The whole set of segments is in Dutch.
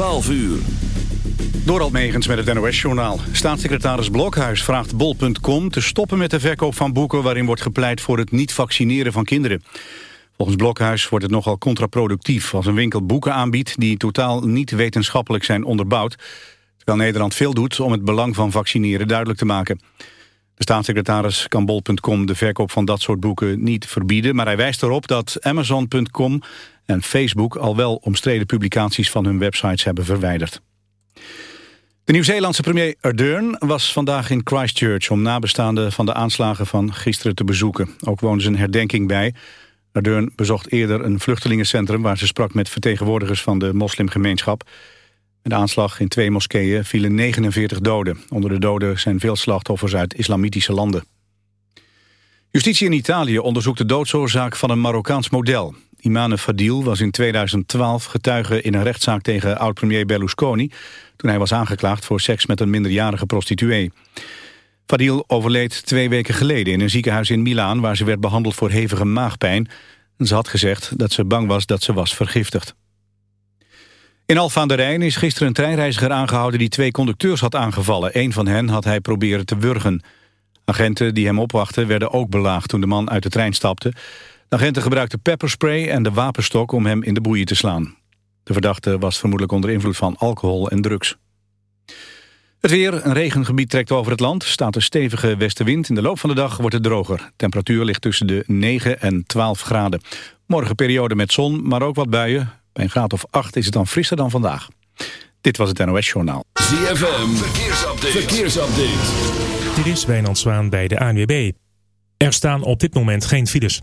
12 uur. Door Megens met het NOS-journaal. Staatssecretaris Blokhuis vraagt bol.com te stoppen met de verkoop van boeken... waarin wordt gepleit voor het niet vaccineren van kinderen. Volgens Blokhuis wordt het nogal contraproductief als een winkel boeken aanbiedt... die totaal niet wetenschappelijk zijn onderbouwd... terwijl Nederland veel doet om het belang van vaccineren duidelijk te maken. De staatssecretaris kan bol.com de verkoop van dat soort boeken niet verbieden... maar hij wijst erop dat Amazon.com en Facebook al wel omstreden publicaties van hun websites hebben verwijderd. De Nieuw-Zeelandse premier Ardern was vandaag in Christchurch... om nabestaanden van de aanslagen van gisteren te bezoeken. Ook woonde ze een herdenking bij. Ardern bezocht eerder een vluchtelingencentrum... waar ze sprak met vertegenwoordigers van de moslimgemeenschap. Bij de aanslag in twee moskeeën vielen 49 doden. Onder de doden zijn veel slachtoffers uit islamitische landen. Justitie in Italië onderzoekt de doodsoorzaak van een Marokkaans model. Imane Fadil was in 2012 getuige in een rechtszaak tegen oud-premier Berlusconi... toen hij was aangeklaagd voor seks met een minderjarige prostituee. Fadil overleed twee weken geleden in een ziekenhuis in Milaan... waar ze werd behandeld voor hevige maagpijn. Ze had gezegd dat ze bang was dat ze was vergiftigd. In Alphen aan de Rijn is gisteren een treinreiziger aangehouden... die twee conducteurs had aangevallen. Een van hen had hij proberen te wurgen. Agenten die hem opwachten werden ook belaagd toen de man uit de trein stapte. De agenten gebruikten pepperspray en de wapenstok om hem in de boeien te slaan. De verdachte was vermoedelijk onder invloed van alcohol en drugs. Het weer, een regengebied trekt over het land. Staat een stevige westenwind. In de loop van de dag wordt het droger. Temperatuur ligt tussen de 9 en 12 graden. Morgen periode met zon, maar ook wat buien. Bij een graad of 8 is het dan frisser dan vandaag. Dit was het NOS Journaal. ZFM, verkeersupdate. verkeersupdate. Dit is Wijnand Zwaan bij de ANWB. Er staan op dit moment geen files.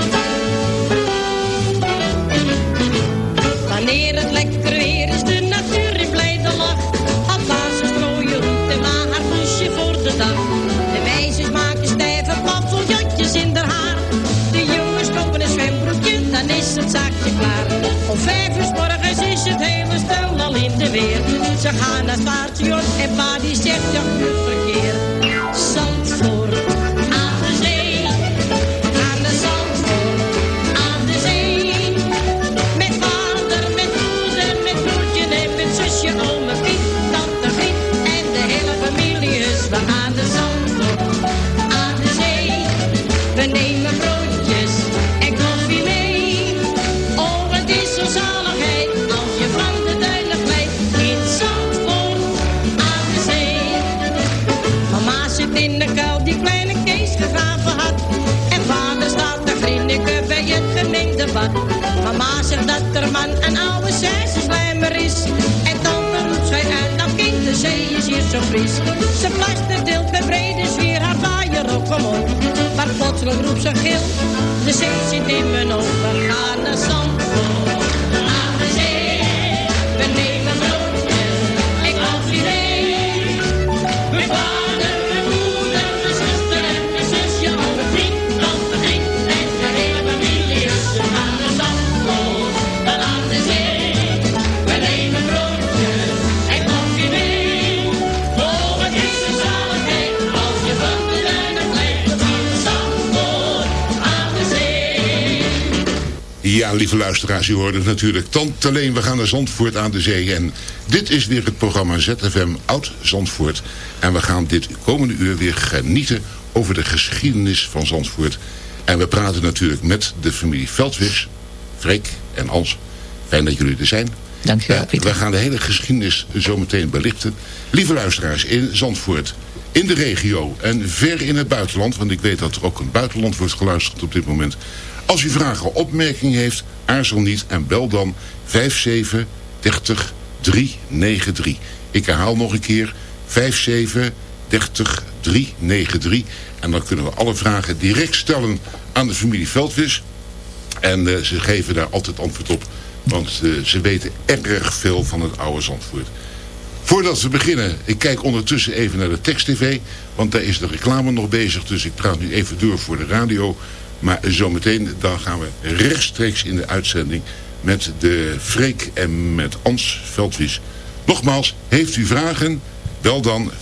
Ze gaan naar het en pa die zegt, ja, verkeer. Mama zegt dat er man een oude slijmer is. En dan roept zij uit, dat kind, de zee is hier zo fris. Ze plaster deelt met brede sfeer haar vaaier op omhoog. Maar plotseling roept ze gil, de zee zit in mijn ogen. Ga naar Zandvoort, aan de zee. We nemen Ja, lieve luisteraars, u hoorde het natuurlijk. Tante alleen, we gaan naar Zandvoort aan de zee. En dit is weer het programma ZFM Oud Zandvoort. En we gaan dit komende uur weer genieten over de geschiedenis van Zandvoort. En we praten natuurlijk met de familie Veldwigs, Freek en Ans. Fijn dat jullie er zijn. Dankjewel, Ja, we gaan de hele geschiedenis zo meteen belichten. Lieve luisteraars, in Zandvoort, in de regio en ver in het buitenland... want ik weet dat er ook het buitenland wordt geluisterd op dit moment... Als u vragen of opmerkingen heeft, aarzel niet en bel dan 57 30 393. Ik herhaal nog een keer 57 30 393. En dan kunnen we alle vragen direct stellen aan de familie Veldwis. En eh, ze geven daar altijd antwoord op. Want eh, ze weten erg veel van het oude Zandvoort. Voordat we beginnen, ik kijk ondertussen even naar de tekst-tv. Want daar is de reclame nog bezig. Dus ik praat nu even door voor de radio. Maar zometeen dan gaan we rechtstreeks in de uitzending met de Freek en met Ans Veldwies. Nogmaals, heeft u vragen? Bel dan 5730393.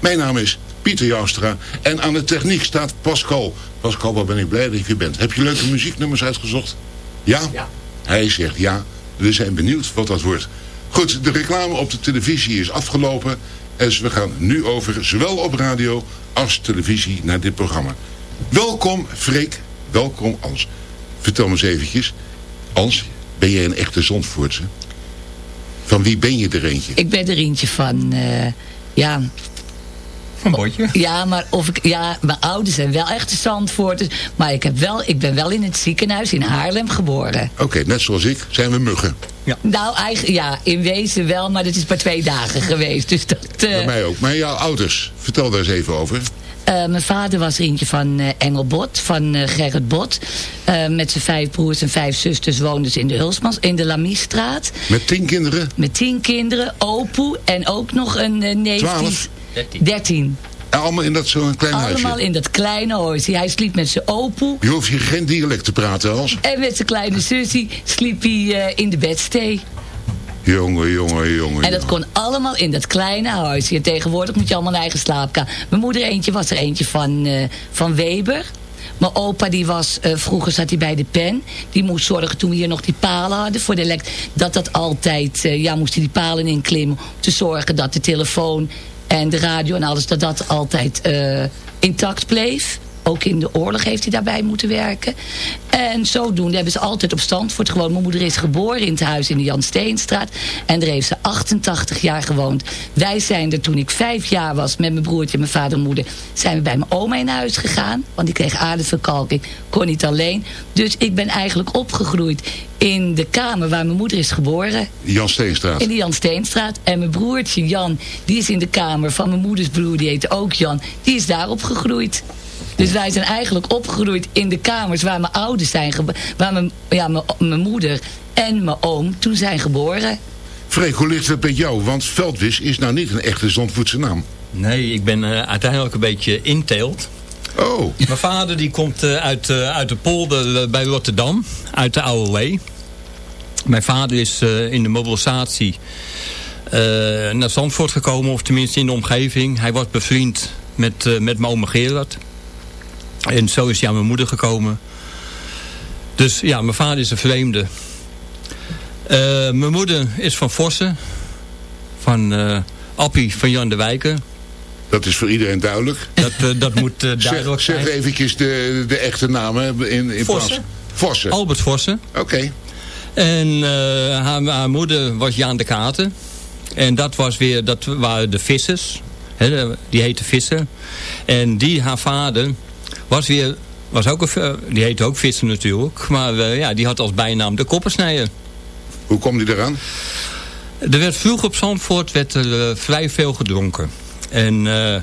Mijn naam is Pieter Joustra en aan de techniek staat Pascal. Pascal, wat ben ik blij dat je bent. Heb je leuke muzieknummers uitgezocht? Ja? Ja. Hij zegt ja. We zijn benieuwd wat dat wordt. Goed, de reclame op de televisie is afgelopen. En we gaan nu over, zowel op radio als televisie, naar dit programma. Welkom Freek, welkom Ans. Vertel me eens eventjes. Ans, ben jij een echte Zandvoortse? Van wie ben je er eentje? Ik ben er eentje van, eh, ja van Botje. Ja, maar of ik, ja, mijn ouders zijn wel echt echte Zandvoorters. Maar ik, heb wel, ik ben wel in het ziekenhuis in Haarlem geboren. Oké, net zoals ik zijn we muggen. Ja. Nou, eigenlijk, ja, in wezen wel, maar dat is maar twee dagen geweest. Dus dat, uh... Bij mij ook. Maar jouw ouders, vertel daar eens even over. Eh, mijn vader was eentje van eh, Engel Bot, van Gerrit Bot. met zijn vijf broers en vijf zusters woonden ze in de Hulsmans, in de Lamistraat. Met tien kinderen? Met tien kinderen, opoe en ook nog een neef. Twaalf? 13. Allemaal in dat zo'n klein huisje? Allemaal in dat kleine huisje. Hij sliep met zijn opoe. Je hoeft hier geen dialect te praten, als. En met zijn kleine zusje sliep hij eh, in de bedstee. Jongen, jongen, jongen. En dat kon allemaal in dat kleine huisje. Tegenwoordig moet je allemaal een eigen slaapkamer. Mijn moeder eentje was er eentje van, eh, van Weber. Mijn opa die was, eh, vroeger zat hij bij de pen. Die moest zorgen toen we hier nog die palen hadden voor de elekt. Dat dat altijd, ja moest hij die palen inklimmen. Om te zorgen dat de telefoon en de radio en alles, dat dat altijd eh, intact bleef. Ook in de oorlog heeft hij daarbij moeten werken. En zodoende hebben ze altijd op Zandvoort gewoond. Mijn moeder is geboren in het huis in de Jan Steenstraat. En daar heeft ze 88 jaar gewoond. Wij zijn er toen ik vijf jaar was met mijn broertje, mijn vader en moeder... zijn we bij mijn oma in huis gegaan. Want die kreeg aderverkalking, kon niet alleen. Dus ik ben eigenlijk opgegroeid in de kamer waar mijn moeder is geboren. Jan Steenstraat. In de Jan Steenstraat. En mijn broertje Jan, die is in de kamer van mijn moeders broer, die heette ook Jan. Die is daar opgegroeid. Dus wij zijn eigenlijk opgegroeid in de kamers waar mijn ouders zijn. Waar mijn, ja, mijn, mijn moeder en mijn oom toen zijn geboren. Freek, hoe ligt het met jou? Want Veldwis is nou niet een echte Zandvoortse naam. Nee, ik ben eh, uiteindelijk een beetje inteelt. Oh. Mijn vader die komt eh, uit, eh, uit de polder bij Rotterdam, uit de Oude Lee. Mijn vader is eh, in de mobilisatie eh, naar Zandvoort gekomen, of tenminste in de omgeving. Hij was bevriend met, eh, met mijn oma Gerard. En zo is hij aan mijn moeder gekomen. Dus ja, mijn vader is een vreemde. Eh, mijn moeder is van Vossen. Van eh, Appie van Jan de Wijken. Dat is voor iedereen duidelijk. Dat, eh, dat moet duidelijk Zeg, zijn. zeg eventjes de, de echte namen in, in Vossen. Vossen. Albert Vossen. Oké. En haar, haar moeder was Jaan de Katen. En dat was weer, dat waren de vissers. Die heette Visser. En die, haar vader, was weer, was ook een, v- die heette ook Visser natuurlijk. Maar eh, ja, die had als bijnaam de koppersnijer. Hoe kwam die eraan? Er werd vroeg op Zandvoort werd er, eh, vrij veel gedronken. En... eh,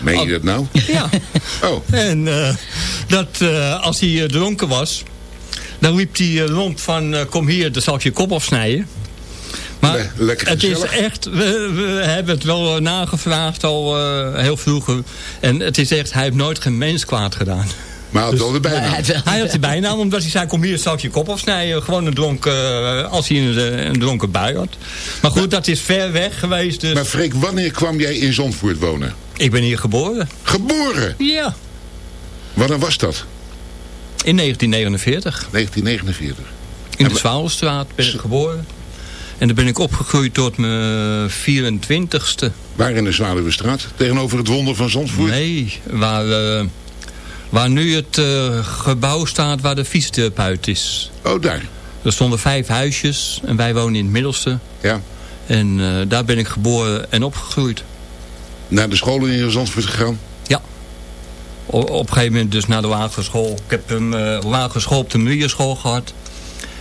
Meen je dat nou? Ja. Oh. En eh, dat eh, als hij eh, dronken was, dan liep hij eh, rond van eh, kom hier, dan zal ik je kop afsnijden. Maar Le- lekker het is echt, we, we hebben het wel eh, nagevraagd al eh, heel vroeger. En het is echt, hij heeft nooit geen mens kwaad gedaan. Maar hij had wel de bijnaam. Hij had de bijnaam omdat hij zei, kom hier, zal ik je kop afsnijden. Gewoon een dronken, eh, als hij een, een dronken bui had. Maar goed, dat is ver weg geweest. Dus Maar Freek, wanneer kwam jij in Zandvoort wonen? ik ben hier geboren. Geboren? Ja. Wanneer was dat? In 1949. 1949. In de Zwaalstraat ben ik geboren. En daar ben ik opgegroeid tot mijn 24ste. Waar in de Zwaluwestraat? Tegenover het wonder van Zandvoort? Nee, waar, eh, waar nu het eh, gebouw staat waar de fysiotherapeut is. Oh, daar. Er stonden vijf huisjes en wij wonen in het middelste. Ja. En eh, daar ben ik geboren en opgegroeid. Naar de school in Zandvoort gegaan? Ja. O- op een gegeven moment dus naar de lagere school. Ik heb een lagere school op de Mulierschool gehad.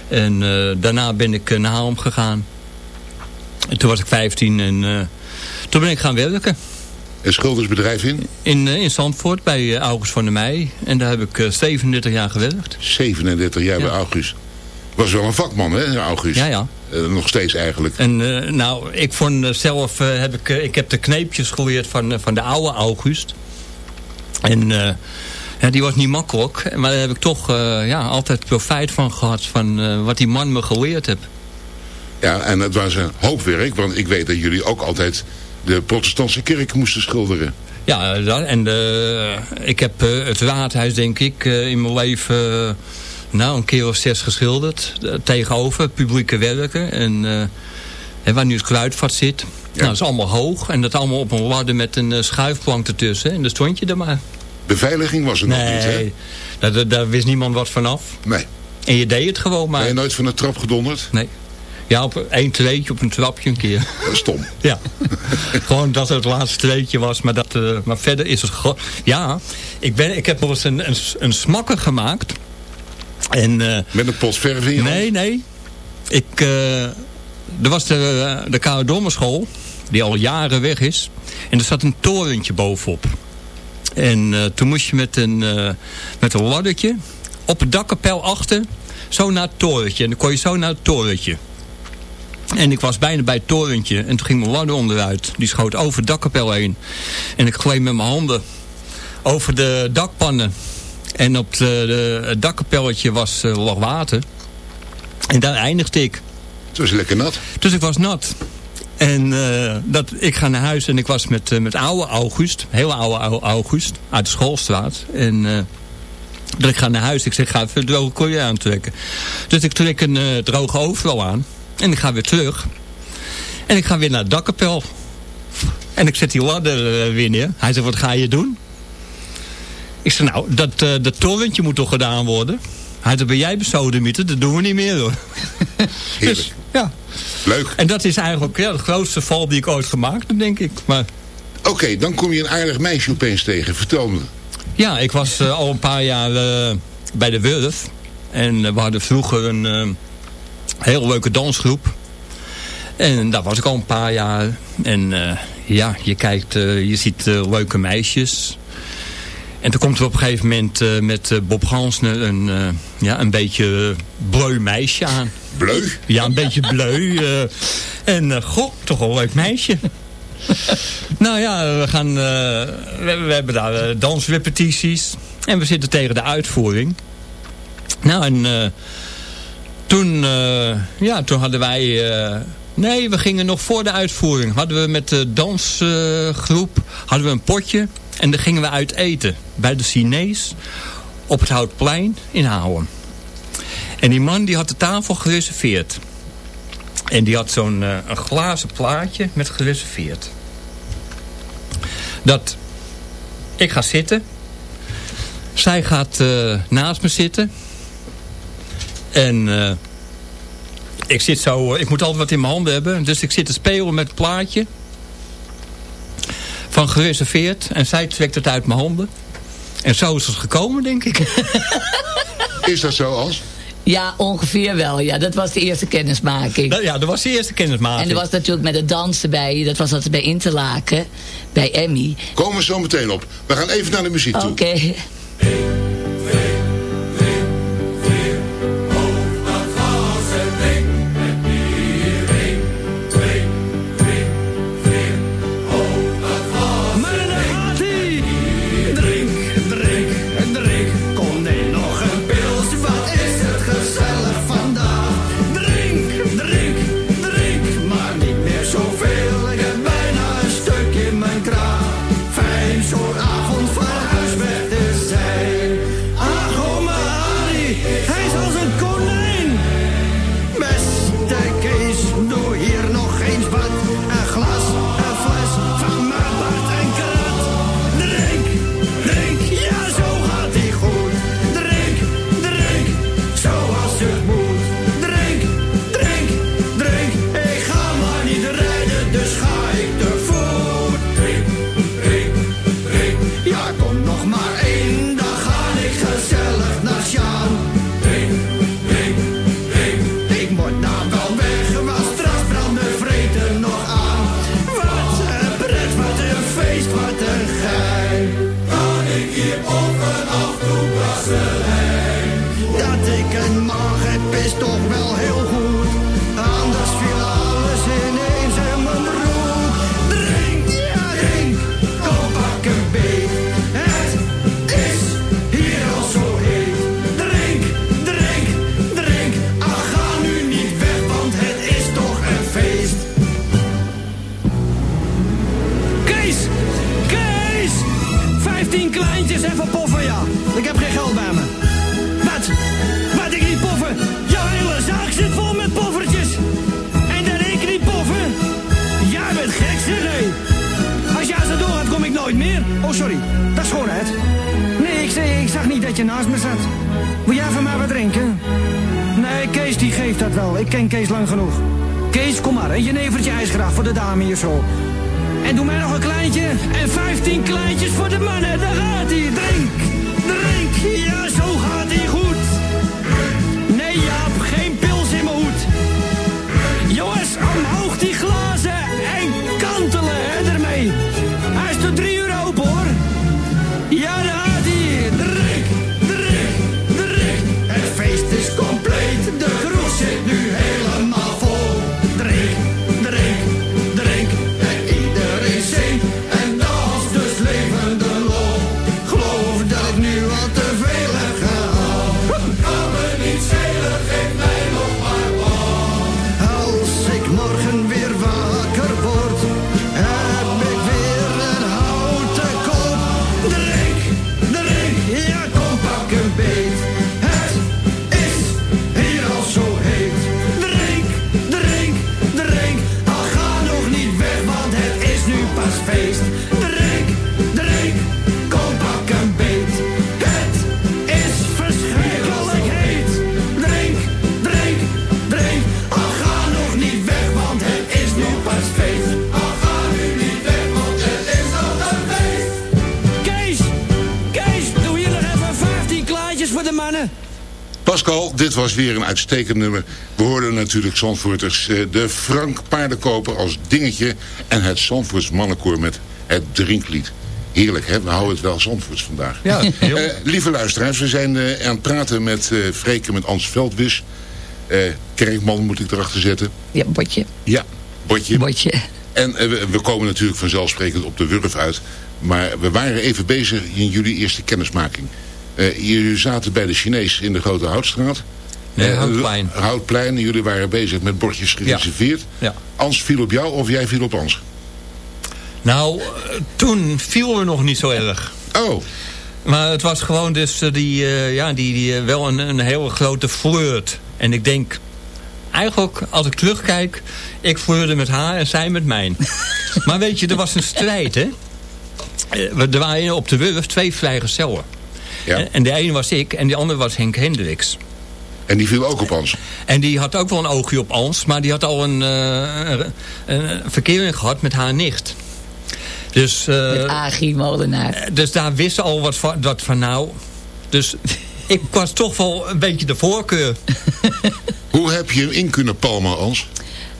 En eh, daarna ben ik eh, naar Haarlem gegaan. En toen was ik 15 en eh, toen ben ik gaan werken. Een schildersbedrijf in? In, in Zandvoort bij August van der Meij. En daar heb ik eh, 37 jaar gewerkt. 37 jaar bij August. Was wel een vakman, hè, August? Ja, ja. Nog steeds eigenlijk. En nou, ik vond zelf, heb ik, ik heb de kneepjes geleerd van, van de oude August. En ja, die was niet makkelijk. Maar daar heb ik toch eh, ja, altijd profijt van gehad. Van eh, wat die man me geleerd heeft. Ja, en het was een hoop werk, want ik weet dat jullie ook altijd de protestantse kerk moesten schilderen. Ja, dat, en de, ik heb eh, het raadhuis denk ik eh, in mijn leven eh, nou, een keer of zes geschilderd. eh, tegenover publieke werken. En, eh, en waar nu het kruidvat zit. Nou, dat is allemaal hoog. En dat allemaal op een ladder met een eh, schuifplank ertussen. En daar stond je er maar. Beveiliging was er nog niet, hè? Nee, daar, daar, wist niemand wat vanaf. Nee. En je deed het gewoon maar. Ben je nooit van de trap gedonderd? Nee. Ja, op één treetje, op een trapje een keer. Stom. Ja. Gewoon dat het laatste treetje was. Maar, dat, eh, maar verder is het gewoon... Ja, ik, ben, ik heb nog eens een, een, een smakker gemaakt. En, eh, Met een pot verf in je hand? Nee, nee. Ik, eh, er was de, de Karadormenschool, die al jaren weg is. En er zat een torentje bovenop. En eh, toen moest je met een, eh, met een laddertje op het dakkapel achter... zo naar het torentje. En dan kon je zo naar het torentje. En ik was bijna bij het torentje. En toen ging mijn ladder onderuit. Die schoot over het dakkapel heen. En ik gleed met mijn handen over de dakpannen. En op de, de, het dakkapelletje was, eh, lag water. En daar eindigde ik. Het was lekker nat. Dus ik was nat. En eh, dat, ik ga naar huis en ik was met, eh, met oude August. Hele oude August. Uit de schoolstraat. En eh, dat ik ga naar huis. Ik zeg, ga even droge koeien aantrekken. Dus ik trek een droge overal aan. En ik ga weer terug. En ik ga weer naar het dakkapel. En ik zet die ladder weer neer. Hij zegt, wat ga je doen? Ik zeg, nou, dat, dat torentje moet toch gedaan worden? Hij ben jij besodemieter? Dat doen we niet meer hoor. Heerlijk. ja. Leuk. En dat is eigenlijk ja, de grootste val die ik ooit gemaakt heb, denk ik. Maar Oké, dan kom je een aardig meisje opeens tegen. Vertel me. ja, ik was eh, al een paar jaar eh, bij de Wurf. En eh, we hadden vroeger een heel leuke dansgroep. En daar was ik al een paar jaar. En ja, je kijkt, je ziet leuke meisjes. En toen komt er op een gegeven moment eh, met eh, Bob Gansner een, eh, ja, een beetje bleu meisje aan. Bleu? Ja, een beetje bleu. en goh, toch wel een leuk meisje. nou ja, we, gaan, we, we hebben daar dansrepetities. En we zitten tegen de uitvoering. Nou, en toen, ja, toen hadden wij... nee, we gingen nog voor de uitvoering. Hadden we met de dansgroep hadden we een potje. En dan gingen we uit eten. Bij de Chinees. Op het Houtplein in Houwen. En die man die had de tafel gereserveerd. En die had zo'n eh, een glazen plaatje met gereserveerd. Dat ik ga zitten. Zij gaat eh, naast me zitten. En eh, ik zit zo, ik moet altijd wat in mijn handen hebben. Dus ik zit te spelen met het plaatje. Van gereserveerd. En zij trekt het uit mijn handen. En zo is het gekomen, denk ik. Is dat zo, Als? Ja, ongeveer wel. Ja, dat was de eerste kennismaking. Nou ja, dat was de eerste kennismaking. En er was natuurlijk met het dansen bij, dat was altijd bij Interlaken, bij Emmy. Komen we zo meteen op. We gaan even naar de muziek toe. Oké. Je naast me zat. Wil jij van mij wat drinken? Nee, Kees die geeft dat wel. Ik ken Kees lang genoeg. Kees, kom maar. Een jenevertje ijsgraag voor de dame hier zo. En doe mij nog een kleintje. En 15 kleintjes voor de mannen. Daar gaat hij. Drink. Was weer een uitstekend nummer. We hoorden natuurlijk Zandvoorters eh, de Frank Paardenkoper als dingetje... en het Zandvoorts mannenkoor met het drinklied. Heerlijk, hè? We houden het wel Zandvoorts vandaag. Ja, heel. Eh, lieve luisteraars, we zijn eh, aan het praten met eh Freke met Ans Veldwis. Eh, kerkman moet ik erachter zetten. Ja, botje. Ja, Botje. Botje. En we, we komen natuurlijk vanzelfsprekend op de Wurf uit. Maar we waren even bezig in jullie eerste kennismaking. Eh, jullie zaten bij de Chinees in de Grote Houtstraat. Nee, Eh, Houtplein. Houtplein. Jullie waren bezig met bordjes gereserveerd. Ja. Ans viel op jou of jij viel op Ans? Nou, eh, toen viel we nog niet zo erg. Oh. Maar het was gewoon dus eh, die, ja, die, die, wel een, een hele grote flirt. En ik denk, eigenlijk als ik terugkijk, ik flirte met haar en zij met mij. maar weet je, er was een strijd, hè. We- Er waren op de Wurf twee vrijgezellen. En, en de ene was ik en de andere was Henk Hendricks. En die viel ook op Ans? En die had ook wel een oogje op Ans, maar die had al een, eh, een, verkering gehad met haar nicht. Dus, eh, Met Agie Molenaar. dus daar wist ze al wat van, wat van nou. Dus ik was toch wel een beetje de voorkeur. Hoe heb je hem in kunnen palmen, Ans?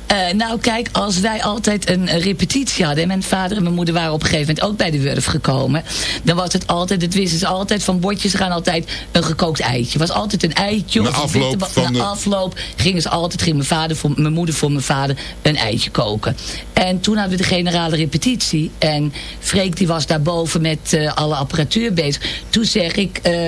Eh, nou kijk, als wij altijd een, repetitie hadden... en mijn vader en mijn moeder waren op een gegeven moment ook bij de Wurf gekomen... dan was het altijd, het wisten ze altijd van bordjes gaan altijd een gekookt eitje. was altijd een eitje. Na afloop van na de- afloop gingen ze altijd, ging mijn, vader voor, mijn moeder voor mijn vader een eitje koken. En toen hadden we de generale repetitie. En Freek die was daarboven met eh, alle apparatuur bezig. Toen zeg ik... eh,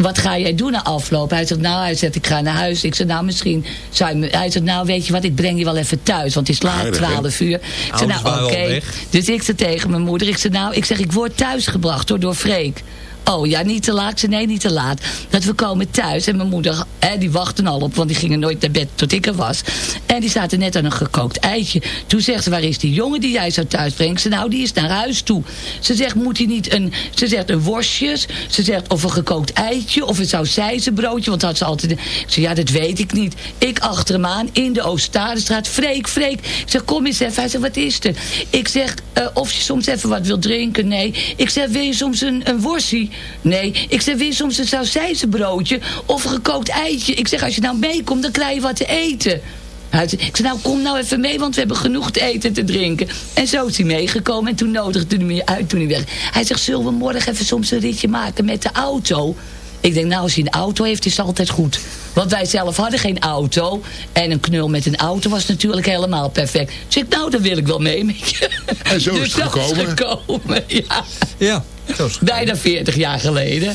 wat ga jij doen na afloop? Hij zegt, nou, hij zegt, ik ga naar huis. Ik zeg, nou, misschien zou je. Hij zegt, nou, weet je wat, ik breng je wel even thuis. Want het is laat, Aardig, hè? 12 uur. Ik zeg, nou, oké. Dus ik zeg tegen mijn moeder, ik zeg, nou, ik zeg, ik word thuisgebracht door, door Freek. Oh ja, niet te laat. Nee, niet te laat. Dat we komen thuis en mijn moeder, hè, die wachten al op, want die gingen nooit naar bed tot ik er was. En die zaten net aan een gekookt eitje. Toen zegt ze, waar is die jongen die jij zou thuisbrengen? Ik zei, nou, die is naar huis toe. Ze zegt, moet hij niet een, ze zegt een worstjes, ze zegt of een gekookt eitje, of een sausijzenbroodje, want dat had ze altijd. Ik zei, ja, dat weet ik niet. Ik achter hem aan in de Oostadestraat. Freek, Freek. Ik zeg, kom eens even. Hij zegt, wat is er? Ik zeg, eh, of je soms even wat wil drinken? Nee. Ik zeg, wil je soms een, een worstje? Nee. Ik zeg, wil je soms een sausijzenbroodje of een gekookt eitje? Ik zeg, als je nou meekomt, dan krijg je wat te eten. Ik zei, nou kom nou even mee, want we hebben genoeg te eten en te drinken. En zo is hij meegekomen en toen nodigde hij me uit toen hij weg. Hij zegt, zullen we morgen even soms een ritje maken met de auto? Ik denk, nou, als hij een auto heeft, is het altijd goed. Want wij zelf hadden geen auto. En een knul met een auto was natuurlijk helemaal perfect. Dus ik, nou, dan wil ik wel mee met je. En zo is Dus het dat gekomen. gekomen, ja. Ja, Bijna 40 jaar geleden.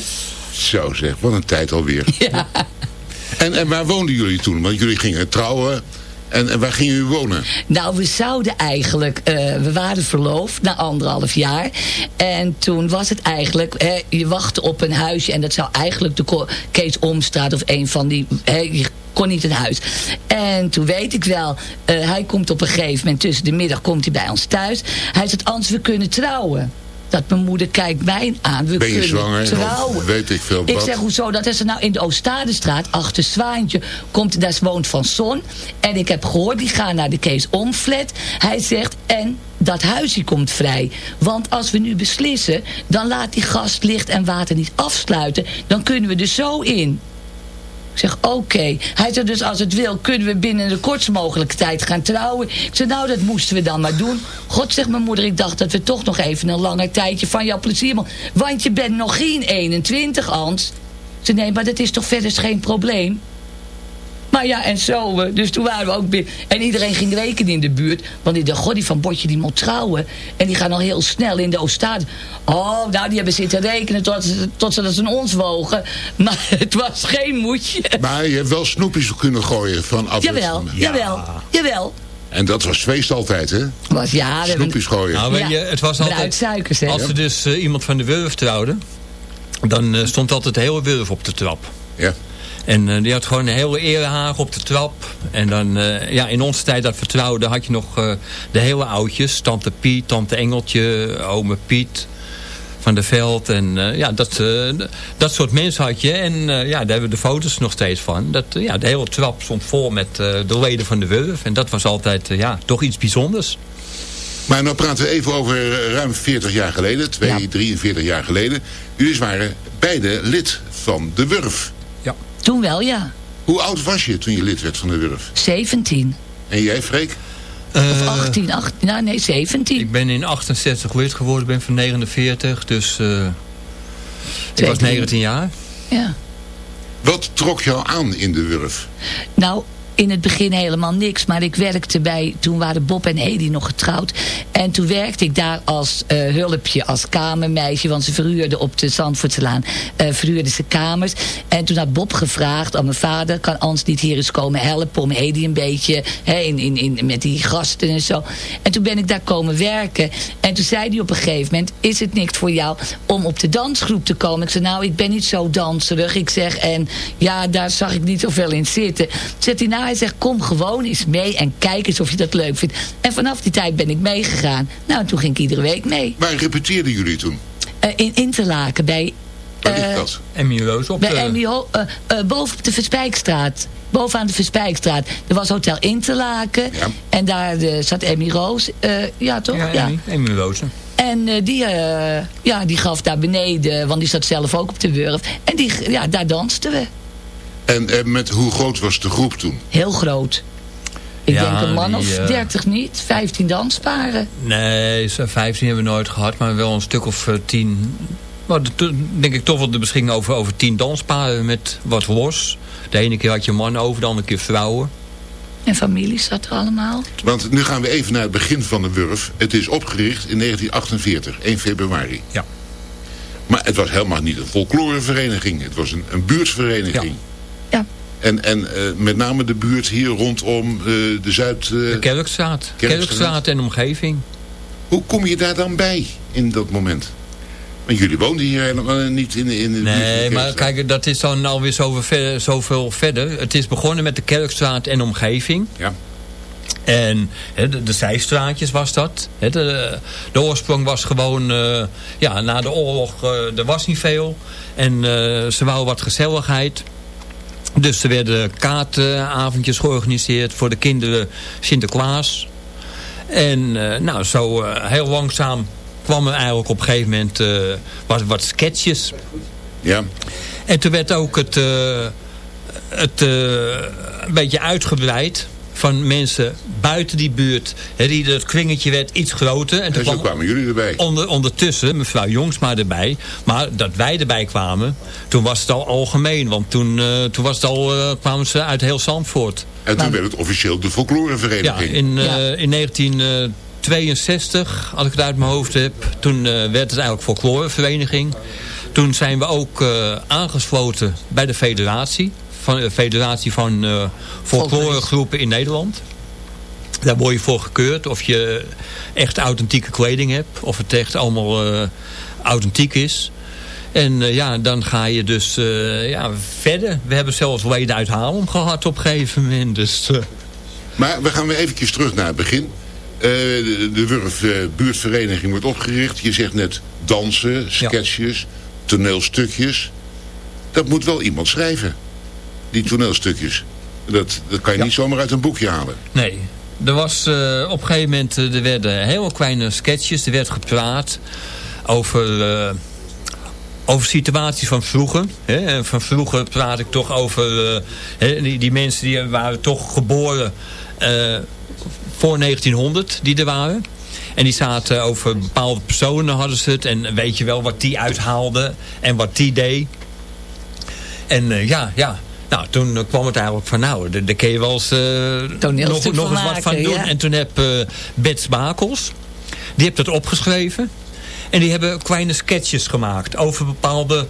Zo zeg, wat een tijd alweer. Ja. En, en waar woonden jullie toen? Want jullie gingen trouwen. En, en waar gingen jullie wonen? Nou, we zouden eigenlijk... eh, we waren verloofd na anderhalf jaar. En toen was het eigenlijk... hè, je wachtte op een huisje. En dat zou eigenlijk de Kees Omstraat of een van die... hè, je kon niet een huis. En toen weet ik wel... eh, hij komt op een gegeven moment... tussen de middag komt hij bij ons thuis. Hij zegt, Ans, we kunnen trouwen. Dat mijn moeder kijkt mij aan. We Ben je zwanger? trouwen. Weet ik veel Ik wat? zeg, hoezo? Dat is er nou in de Oostadestraat, achter Zwaantje, komt, daar woont Van Son. En ik heb gehoord, die gaan naar de Kees Omflat. Hij zegt, en dat huisje komt vrij. Want als we nu beslissen, dan laat die gast licht en water niet afsluiten. Dan kunnen we er zo in. Ik zeg, oké. Hij zegt dus, als het wil, kunnen we binnen de kortst mogelijke tijd gaan trouwen. Ik zeg, nou, dat moesten we dan maar doen. God, zegt mijn moeder, ik dacht dat we toch nog even een langer tijdje van jouw plezier... Want je bent nog geen 21, Ans. Zeg, nee, maar dat is toch verder geen probleem? Maar ja, en zo. eh, Dus toen waren we ook binnen. En iedereen ging rekenen in de buurt. Want die dacht, god, die van Botje die moet trouwen. En die gaan al heel snel in de Oostade. Oh, nou, die hebben zitten rekenen tot, ze- tot ze dat aan ons wogen. Maar het was geen moedje. Maar je hebt wel snoepjes kunnen gooien van af. Jawel, jawel, jawel. En dat was feest altijd, hè? Was, ja, we hebben- Snoepjes gooien. Nou, weet je, het was altijd... Bruidsuikers, hè? Als er dus eh, iemand van de Wurf trouwde... dan eh, stond altijd de hele Wurf op de trap. Ja. En eh, die had gewoon een hele erehaag op de trap. En dan, eh, ja, in onze tijd dat we trouwden had je nog eh, de hele oudjes. Tante Piet, tante Engeltje, ome Piet van der Veld. En eh, ja, dat, eh, dat soort mensen had je. En eh, ja, daar hebben we de foto's nog steeds van. Dat, ja, de hele trap stond vol met eh, de leden van de Wurf. En dat was altijd ja, toch iets bijzonders. Maar nou praten we even over ruim 40 jaar geleden. 2, 43 jaar geleden. Jullie waren beide lid van de Wurf. Toen wel, ja. Hoe oud was je toen je lid werd van de Wurf? 17. En jij, Freek? Of 18, 18, nou nee, 17. Ik ben in 68 lid geworden, ben van 49. Dus eh, ik was 19 jaar. Ja. Wat trok jou aan in de Wurf? Nou, in het begin helemaal niks. Maar ik werkte bij, toen waren Bob en Hedy nog getrouwd. En toen werkte ik daar als eh, hulpje, als kamermeisje. Want ze verhuurden op de Zandvoortselaan, uh, verhuurden ze kamers. En toen had Bob gevraagd aan mijn vader, kan Ans niet hier eens komen helpen om Hedy een beetje, hè, in, in, in, met die gasten en zo. En toen ben ik daar komen werken. En toen zei hij op een gegeven moment, is het niks voor jou om op de dansgroep te komen? Ik zei, nou, ik ben niet zo danserig. Ik zeg, en ja, daar zag ik niet zoveel in zitten. Zegt hij, nou, hij zegt, kom gewoon eens mee en kijk eens of je dat leuk vindt. En vanaf die tijd ben ik meegegaan. Nou, toen ging ik iedere week mee. Waar repeteerden jullie toen? Uh, in Interlaken, bij... Waar ligt dat? Emmy Roos op bij de... Emmy Ho uh, uh, boven op de Verspijkstraat. Bovenaan de Verspijkstraat. Er was Hotel Interlaken. Ja. En daar uh, zat Emmy Roos. ja, toch? Ja, Emmy, Emmy Roos. En uh, die, uh, ja, die gaf daar beneden, want die zat zelf ook op de Wurf. En die, ja, daar dansten we. En uh, met hoe groot was de groep toen? Heel groot. Ik Ja, denk een man die, of eh, 30 niet, 15 dansparen. Nee, zo'n 15 hebben we nooit gehad, maar wel een stuk of eh, 10. Maar de- denk ik toch wel de beschikking over, over 10 dansparen met wat los. De ene keer had je mannen over, de andere keer vrouwen. En familie zat er allemaal. Want nu gaan we even naar het begin van de Wurf. Het is opgericht in 1948, 1 februari. Ja. Maar het was helemaal niet een folklorevereniging. Het was een, een buurtvereniging. Ja. En, en eh, met name de buurt hier rondom eh, de Zuid... eh, De Kerkstraat. Kerkstraat en omgeving. Hoe kom je daar dan bij in dat moment? Want jullie woonden hier helemaal niet in, de- in de Nee, maar kijk, dat is dan alweer zoveel verder, zoveel verder. Het is begonnen met de Kerkstraat en omgeving. Ja. En de, de zijstraatjes was dat. De, de oorsprong was gewoon, ja, na de oorlog, eh, er was niet veel. En ze wou wat gezelligheid. Dus er werden kaartenavondjes georganiseerd voor de kinderen Sinterklaas. En eh, nou, zo eh, heel langzaam kwam er eigenlijk op een gegeven moment eh, wat, wat sketches. Ja. En toen werd ook het, het een beetje uitgebreid van mensen buiten die buurt. Hè, die, het kringetje werd iets groter. En, toen En zo kwam kwamen jullie erbij. onder, ondertussen mevrouw Jongsma erbij. Maar dat wij erbij kwamen, toen was het al algemeen. Want toen, eh, toen was het al, eh, kwamen ze uit heel Zandvoort. En toen werd het officieel de Ja, folklorevereniging. in, eh, in 1962, als ik het uit mijn hoofd heb, toen eh, werd het eigenlijk folklorevereniging. Toen zijn we ook eh, aangesloten bij de federatie. Van de federatie van eh folkloregroepen in Nederland. Daar word je voor gekeurd of je echt authentieke kleding hebt. Of het echt allemaal eh, authentiek is. En eh, ja, dan ga je dus eh, ja, verder. We hebben zelfs leden uit Haarlem gehad op een gegeven moment. Dus, eh, Maar we gaan weer eventjes terug naar het begin. Eh, de de Wurf eh, buurtvereniging wordt opgericht. Je zegt net dansen, sketches, toneelstukjes. Dat moet wel iemand schrijven. Die toneelstukjes. Dat, dat kan je niet zomaar uit een boekje halen. Nee. Er was eh, op een gegeven moment, eh, er werden heel kleine sketches, er werd gepraat over, eh, over situaties van vroeger. Hè. En van vroeger praat ik toch over hè, die, die mensen die waren toch geboren voor 1900, die er waren. En die zaten over bepaalde personen hadden ze het. En weet je wel wat die uithaalde en wat die deed. En ja, ja. Nou, toen eh, kwam het eigenlijk van, nou, daar kun je wel eens eh, nog, nog eens wat van doen. ja. En toen heb eh Bets Bakels, die heeft dat opgeschreven. En die hebben kleine sketches gemaakt over bepaalde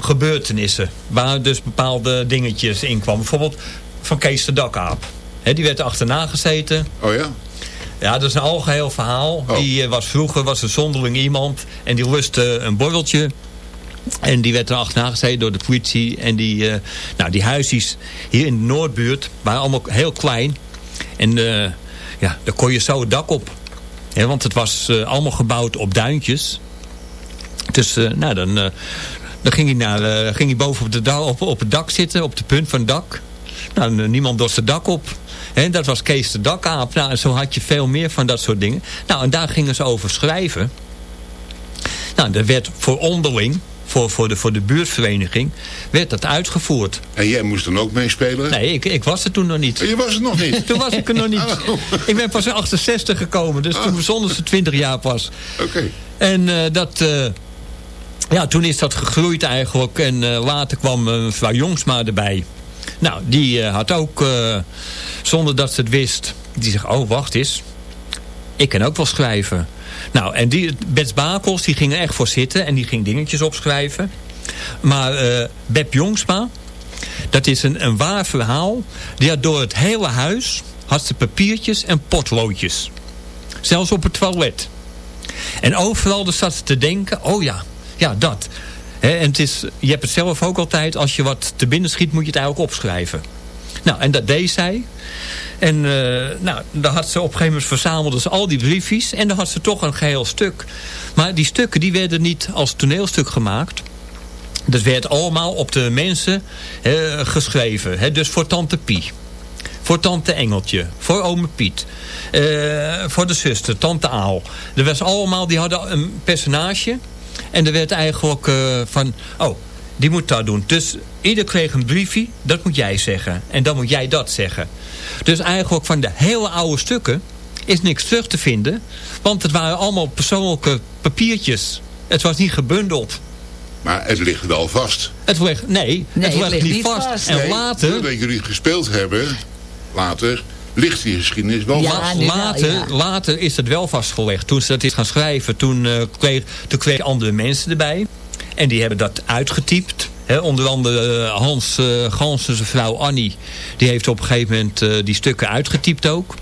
gebeurtenissen. Waar dus bepaalde dingetjes in kwamen. Bijvoorbeeld van Kees de Dakaap. Hè, die werd achterna gezeten. Oh ja? Ja, dat is een algeheel verhaal. Die eh, was vroeger was een zonderling iemand. En die lustte een borreltje. En die werd er achterna gezeten door de politie. En die, eh, nou, die huisjes hier in de Noordbuurt waren allemaal heel klein. En eh, ja, daar kon je zo het dak op. Hè, want het was eh, allemaal gebouwd op duintjes. Dus nou, dan, dan ging, hij naar, ging hij boven op, de da- op, op het dak zitten, op de punt van het dak. Nou, niemand dorst het dak op. Hè, dat was Kees de Dakaap. Nou, en zo had je veel meer van dat soort dingen. Nou, en daar gingen ze over schrijven. Nou, er werd voor onderling, voor, voor, de, voor de buurtvereniging, werd dat uitgevoerd. En jij moest dan ook meespelen? Nee, ik, ik was er toen nog niet. Je was het nog niet? toen was ik er nog niet. Ik ben pas in 68 gekomen, dus toen zonder ze 20 jaar pas. Oké. En eh, dat... eh, ja, toen is dat gegroeid eigenlijk. En eh, later kwam mevrouw Jongsma erbij. Nou, die had ook, zonder dat ze het wist, die zegt, oh wacht eens, ik kan ook wel schrijven. Nou, en die, Bets Bakels, die ging er echt voor zitten en die ging dingetjes opschrijven. Maar eh Beb Jongsma, dat is een, een waar verhaal. Die had door het hele huis, had ze papiertjes en potloodjes. Zelfs op het toilet. En overal dus zat ze te denken, oh ja, ja dat. En het is, je hebt het zelf ook altijd, als je wat te binnen schiet moet je het eigenlijk opschrijven. Nou, en dat deed zij. En eh, nou, dan had ze op een gegeven moment verzamelde ze al die briefjes. En dan had ze toch een geheel stuk. Maar die stukken die werden niet als toneelstuk gemaakt. Dat werd allemaal op de mensen geschreven. Dus voor tante Pie. Voor tante Engeltje. Voor ome Piet. eh, voor de zuster, tante Aal. Er was allemaal, die hadden een personage. En er werd eigenlijk eh, van... Oh, die moet dat doen. Dus ieder kreeg een briefje. Dat moet jij zeggen. En dan moet jij dat zeggen. Dus eigenlijk van de hele oude stukken... is niks terug te vinden. Want het waren allemaal persoonlijke papiertjes. Het was niet gebundeld. Maar het ligt wel vast. Het ligt, nee, Nee, het het ligt ligt niet vast. vast. En Nee, later... Doordat jullie gespeeld hebben, later, ligt die geschiedenis wel Ja, vast. wel, later, ja. later is het wel vastgelegd. Toen ze dat is gaan schrijven, toen, eh kreeg, toen kregen andere mensen erbij. En die hebben dat uitgetypt. Onder andere eh, Hans uh, Gansen, zijn vrouw Annie. Die heeft op een gegeven moment eh, die stukken uitgetypt ook.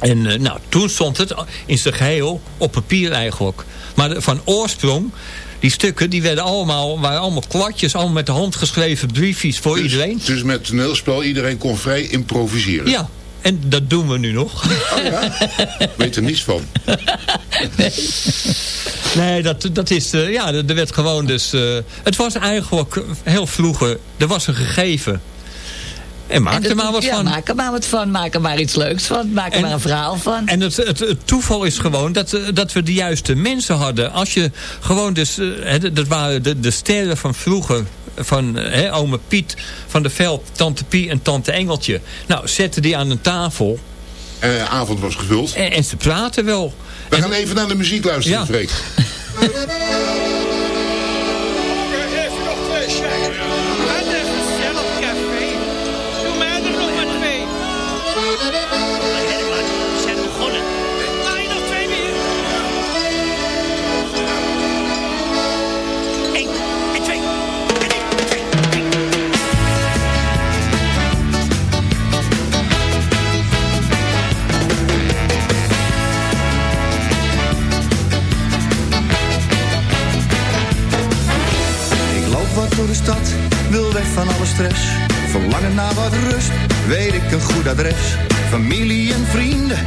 En eh, nou, toen stond het in zijn geheel op papier eigenlijk. Maar de- van oorsprong, die stukken, die werden allemaal, waren allemaal kwartjes. Allemaal met de hand geschreven briefjes voor Dus- iedereen. Dus met toneelspel, iedereen kon vrij improviseren. Ja, en dat doen we nu nog. Oh ja? Weet er niets van. Nee, dat, dat is, eh, ja, er werd gewoon dus, eh, het was eigenlijk heel vroeger, er was een gegeven. En maak En er maar wat ja, van. maak er maar wat van. Maak er maar iets leuks van. Maak er En- maar een verhaal van. En het, het, het toeval is gewoon dat, eh, dat we de juiste mensen hadden. Als je gewoon dus, hè, dat- dat waren de, de sterren van vroeger. Van eh, hè, ome Piet van de Veld, tante Pie en tante Engeltje. Nou, zetten die aan een tafel. En de avond was gevuld. En, en ze praten wel. We gaan even naar de muziek luisteren, Ja. een goed adres. Familie en vrienden,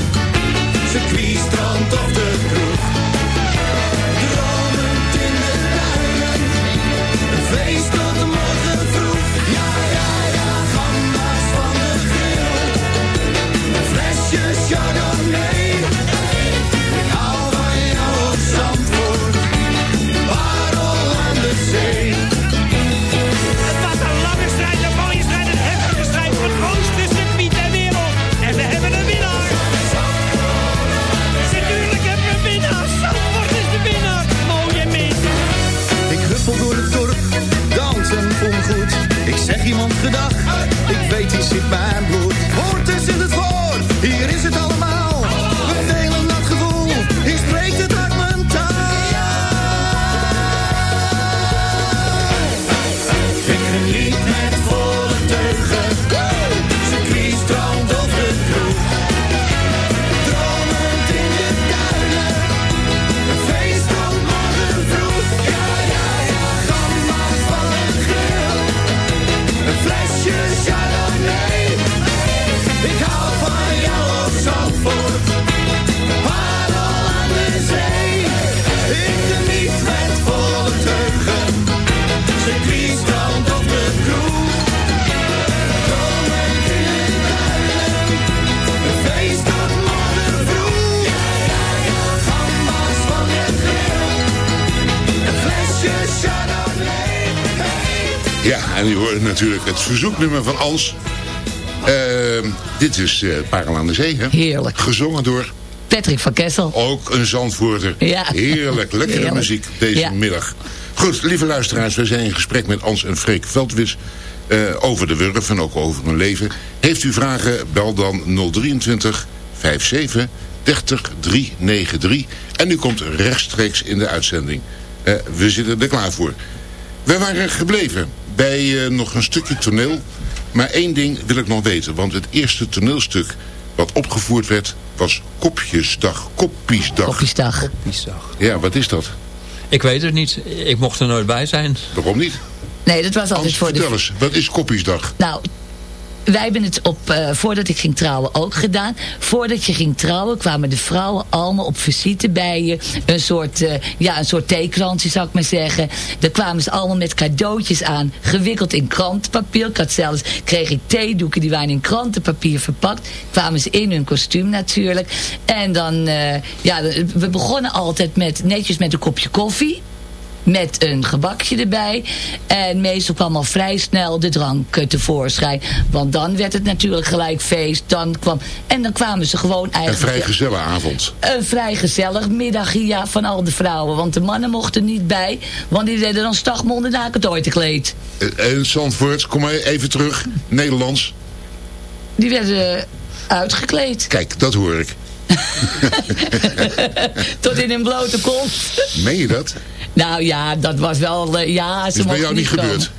verzoeknummer van Ans. Ehm, dit is eh Parel aan de Zee, hè? Heerlijk. Gezongen door Patrick van Kessel. ook een Zandvoorter. Ja. Heerlijk, lekkere Heerlijk. muziek deze Ja. middag. Goed, lieve luisteraars, we zijn in gesprek met Ans en Freek Veldwis... eh, over de Wurf en ook over hun leven. Heeft u vragen, bel dan 023 57 30 393. En u komt rechtstreeks in de uitzending. Eh, we zitten er klaar voor. We waren gebleven bij eh, nog een stukje toneel. Maar één ding wil ik nog weten. Want het eerste toneelstuk wat opgevoerd werd... was Kopjesdag. Koppiesdag. Koppiesdag. Koppiesdag. Ja, wat is dat? Ik weet het niet. Ik mocht er nooit bij zijn. Waarom niet? Nee, dat was altijd voor de... vertel eens. Wat is Koppiesdag? Nou, wij hebben het op, eh, voordat ik ging trouwen ook gedaan. Voordat je ging trouwen kwamen de vrouwen allemaal op visite bij je. Een soort, eh, ja, een soort zou ik maar zeggen. Daar kwamen ze allemaal met cadeautjes aan. Gewikkeld in krantenpapier. Ik had zelfs, kreeg ik theedoeken die waren in krantenpapier verpakt. Kwamen ze in hun kostuum natuurlijk. En dan, eh, ja, we begonnen altijd met, netjes met een kopje koffie met een gebakje erbij. En meestal kwam al vrij snel de drank eh, tevoorschijn. Want dan werd het natuurlijk gelijk feest. Dan kwam, en dan kwamen ze gewoon Een eigenlijk... vrij gezellige avond. Een vrij gezellig middagje ja, van al de vrouwen. Want de mannen mochten niet bij. Want die deden dan stagmonden na het ooit gekleed. Eh, En Zandvoort, kom maar even terug. Nederlands. Die werden uitgekleed. Kijk, dat hoor ik. Tot in hun blote kont. Meen je dat? Nou ja, dat was wel... eh, ja, ze Is bij mochten jou niet gebeurd?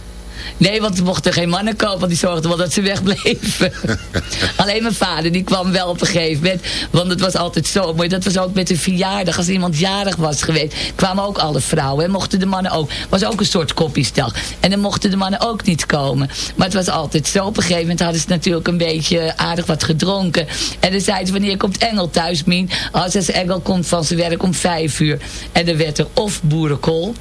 Nee, want er mochten geen mannen komen, want die zorgden wel dat ze wegbleven. Alleen mijn vader, die kwam wel op een gegeven moment. Want het was altijd zo mooi. Dat was ook met een verjaardag. Als iemand jarig was geweest, kwamen ook alle vrouwen. En mochten de mannen ook. was ook een soort koppiesdag. En dan mochten de mannen ook niet komen. Maar het was altijd zo. Op een gegeven moment hadden ze natuurlijk een beetje aardig wat gedronken. En dan zeiden ze, wanneer komt Engel thuis, Mien? Als als Engel komt van zijn werk om vijf uur. En dan werd er of boerenkool,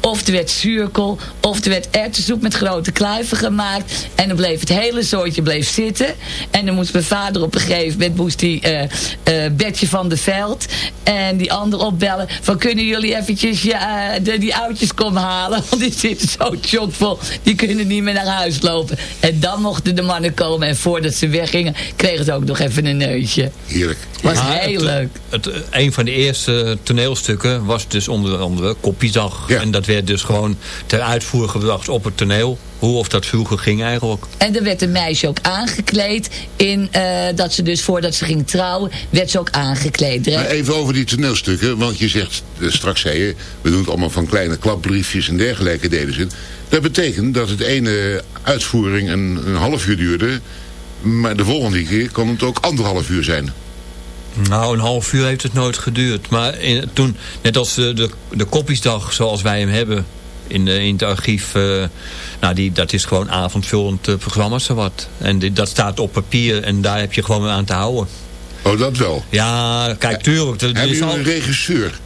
of er werd zuurkool, of er werd erwtensoep met grote kluiven gemaakt. En dan bleef het hele zootje bleef zitten. En dan moest mijn vader op een gegeven moment, moest die eh eh, Betje van de Veld en die ander opbellen. Van kunnen jullie eventjes ja, de, die oudjes komen halen? Want die zitten zo chockvol, die kunnen niet meer naar huis lopen. En dan mochten de mannen komen en voordat ze weggingen, kregen ze ook nog even een neusje. Heerlijk. Was Ja, heel het, leuk. Het, een van de eerste toneelstukken was dus onder andere Koppiesdag. En dat werd dus gewoon ter uitvoer gebracht op het toneel. Hoe of dat vroeger ging eigenlijk. En er werd een meisje ook aangekleed. In, eh, dat ze dus voordat ze ging trouwen, werd ze ook aangekleed. Maar even over die toneelstukken, want je zegt, eh, straks zei je, we doen het allemaal van kleine klapbriefjes en dergelijke deden ze. Dat betekent dat het ene uitvoering een, een half uur duurde, maar de volgende keer kan het ook anderhalf uur zijn. Nou, een half uur heeft het nooit geduurd. Maar in, toen, net als de, de, de koppiesdag zoals wij hem hebben in, de, in het archief... eh, nou, die, dat is gewoon avondvullend eh, programma zowat. En dat staat op papier en daar heb je gewoon aan te houden. Oh, dat wel? Ja, kijk, tuurlijk. Hebben is jullie al- een regisseur?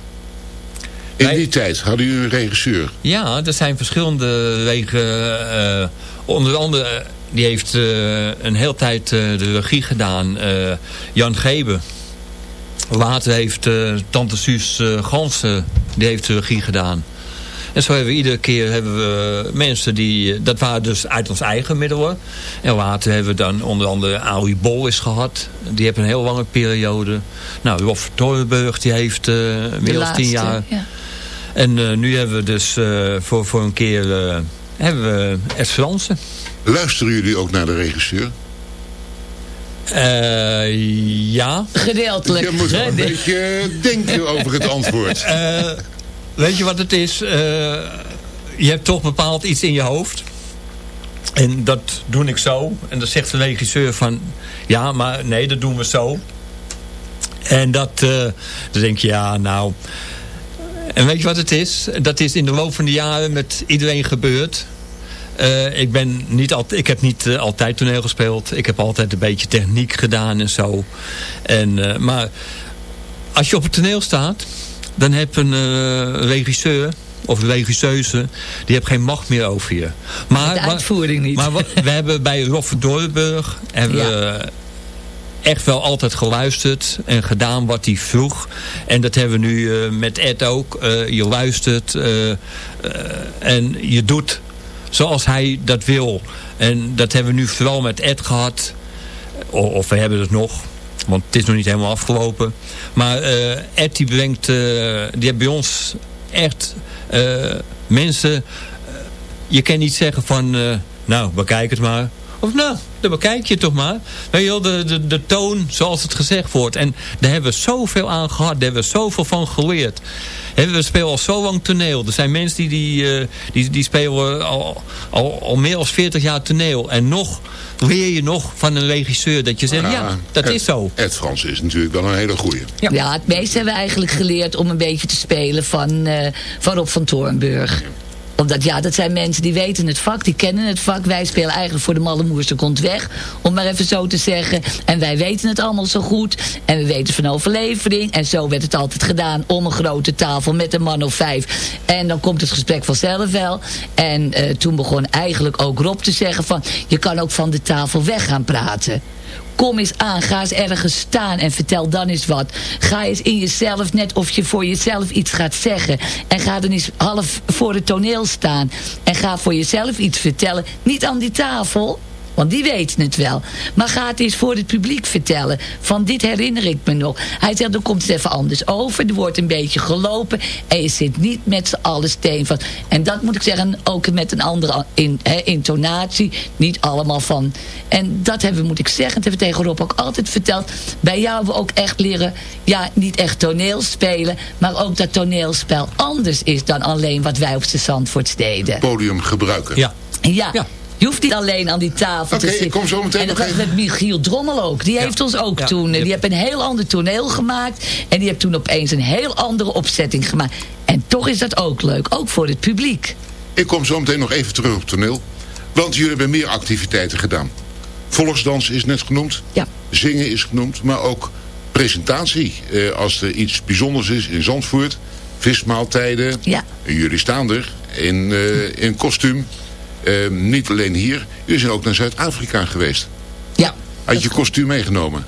In die tijd hadden jullie een regisseur? Ja, er zijn verschillende wegen. eh, onder andere, eh, die heeft eh, een hele tijd eh, de regie gedaan. eh, Jan Gebe. Later heeft eh, Tante Suus eh, Gansen, die heeft de regie gedaan. En zo hebben we iedere keer hebben we mensen die... Dat waren dus uit ons eigen middelen. En later hebben we dan onder andere Arie Bol is gehad. Die heeft een heel lange periode. Nou, Rolf Torenburg die heeft eh meer dan tien jaar. ja. En eh, nu hebben we dus eh, voor, voor een keer eh, hebben we Ed Fransen. Luisteren jullie ook naar de regisseur? Eh, ja. Gedeeltelijk. Je moet wel een beetje denken over het antwoord. Eh, weet je wat het is? Eh, je hebt toch bepaald iets in je hoofd. En dat doe ik zo. En dan zegt de regisseur van... Ja, maar nee, dat doen we zo. En dat... eh, dan denk je, ja, nou... En weet je wat het is? Dat is in de loop van de jaren met iedereen gebeurd. Eh, ik, ben niet altijd, ik heb niet altijd toneel gespeeld. Ik heb altijd een beetje techniek gedaan en zo. En, maar als je op het toneel staat... dan heb een eh, regisseur of regisseuse... die heeft geen macht meer over je. Maar, De uitvoering niet. Maar we hebben bij Roffe Doornburg... hebben we echt wel altijd geluisterd en gedaan wat hij vroeg. En dat hebben we nu eh, met Ed ook. Eh, je luistert en je doet zoals hij dat wil. En dat hebben we nu vooral met Ed gehad. Of we hebben het nog. Want het is nog niet helemaal afgelopen. Maar eh, Ed die brengt, eh, die heeft bij ons echt eh, mensen... je kan niet zeggen van, nou bekijk het maar. Of nou, dan bekijk je toch maar. Weet je wel, de, de, de toon zoals het gezegd wordt. En daar hebben we zoveel aan gehad. Daar hebben we zoveel van geleerd. We spelen al zo lang toneel. Er zijn mensen die, die, eh, die, die spelen al, al, al meer dan 40 jaar toneel. En nog leer je nog van een regisseur dat je zegt, ja, dat Ed- is zo. Ed Frans is natuurlijk wel een hele goeie. Ja. het meeste hebben we eigenlijk geleerd om een beetje te spelen van, eh van Rob van Toornburg. Omdat ja, dat zijn mensen die weten het vak, die kennen het vak. Wij spelen eigenlijk voor de malle moerse komt weg. Om maar even zo te zeggen. En wij weten het allemaal zo goed. En we weten van overlevering. En zo werd het altijd gedaan om een grote tafel met een man of vijf. En dan komt het gesprek vanzelf wel. En eh, toen begon eigenlijk ook Rob te zeggen van... je kan ook van de tafel weg gaan praten. Kom eens aan, ga eens ergens staan en vertel dan eens wat. Ga eens in jezelf, net of je voor jezelf iets gaat zeggen. En ga dan eens half voor het toneel staan. En ga voor jezelf iets vertellen. Niet aan die tafel, want die weten het wel. Maar ga het eens voor het publiek vertellen. Van dit herinner ik me nog. Hij zegt, dan komt het even anders over. Er wordt een beetje gelopen. En je zit niet met z'n allen steen van. En dat moet ik zeggen, ook met een andere in, hè, intonatie. Niet allemaal van. En dat hebben we, moet ik zeggen, dat hebben we tegen Rob ook altijd verteld. Bij jou hebben we ook echt leren, ja, niet echt toneel spelen. Maar ook dat toneelspel anders is dan alleen wat wij op de Zandvoorts deden. Podium gebruiken. Ja. Ja. Je hoeft niet alleen aan die tafel te zitten. ik kom zo meteen En dat was met Michiel Drommel ook. Die heeft ons ook Ja. toen... eh, Die heeft een heel ander toneel gemaakt. En die heeft toen opeens een heel andere opzetting gemaakt. En toch is dat ook leuk. Ook voor het publiek. Ik kom zo meteen nog even terug op toneel. Want jullie hebben meer activiteiten gedaan. Volksdans is net genoemd. Ja. Zingen is genoemd. Maar ook presentatie. Eh, als er iets bijzonders is in Zandvoort. Vismaaltijden. Ja. En jullie staan er in, eh, in kostuum. Eh, niet alleen hier. Jullie zijn ook naar Zuid-Afrika geweest. Ja. Had je kostuum meegenomen?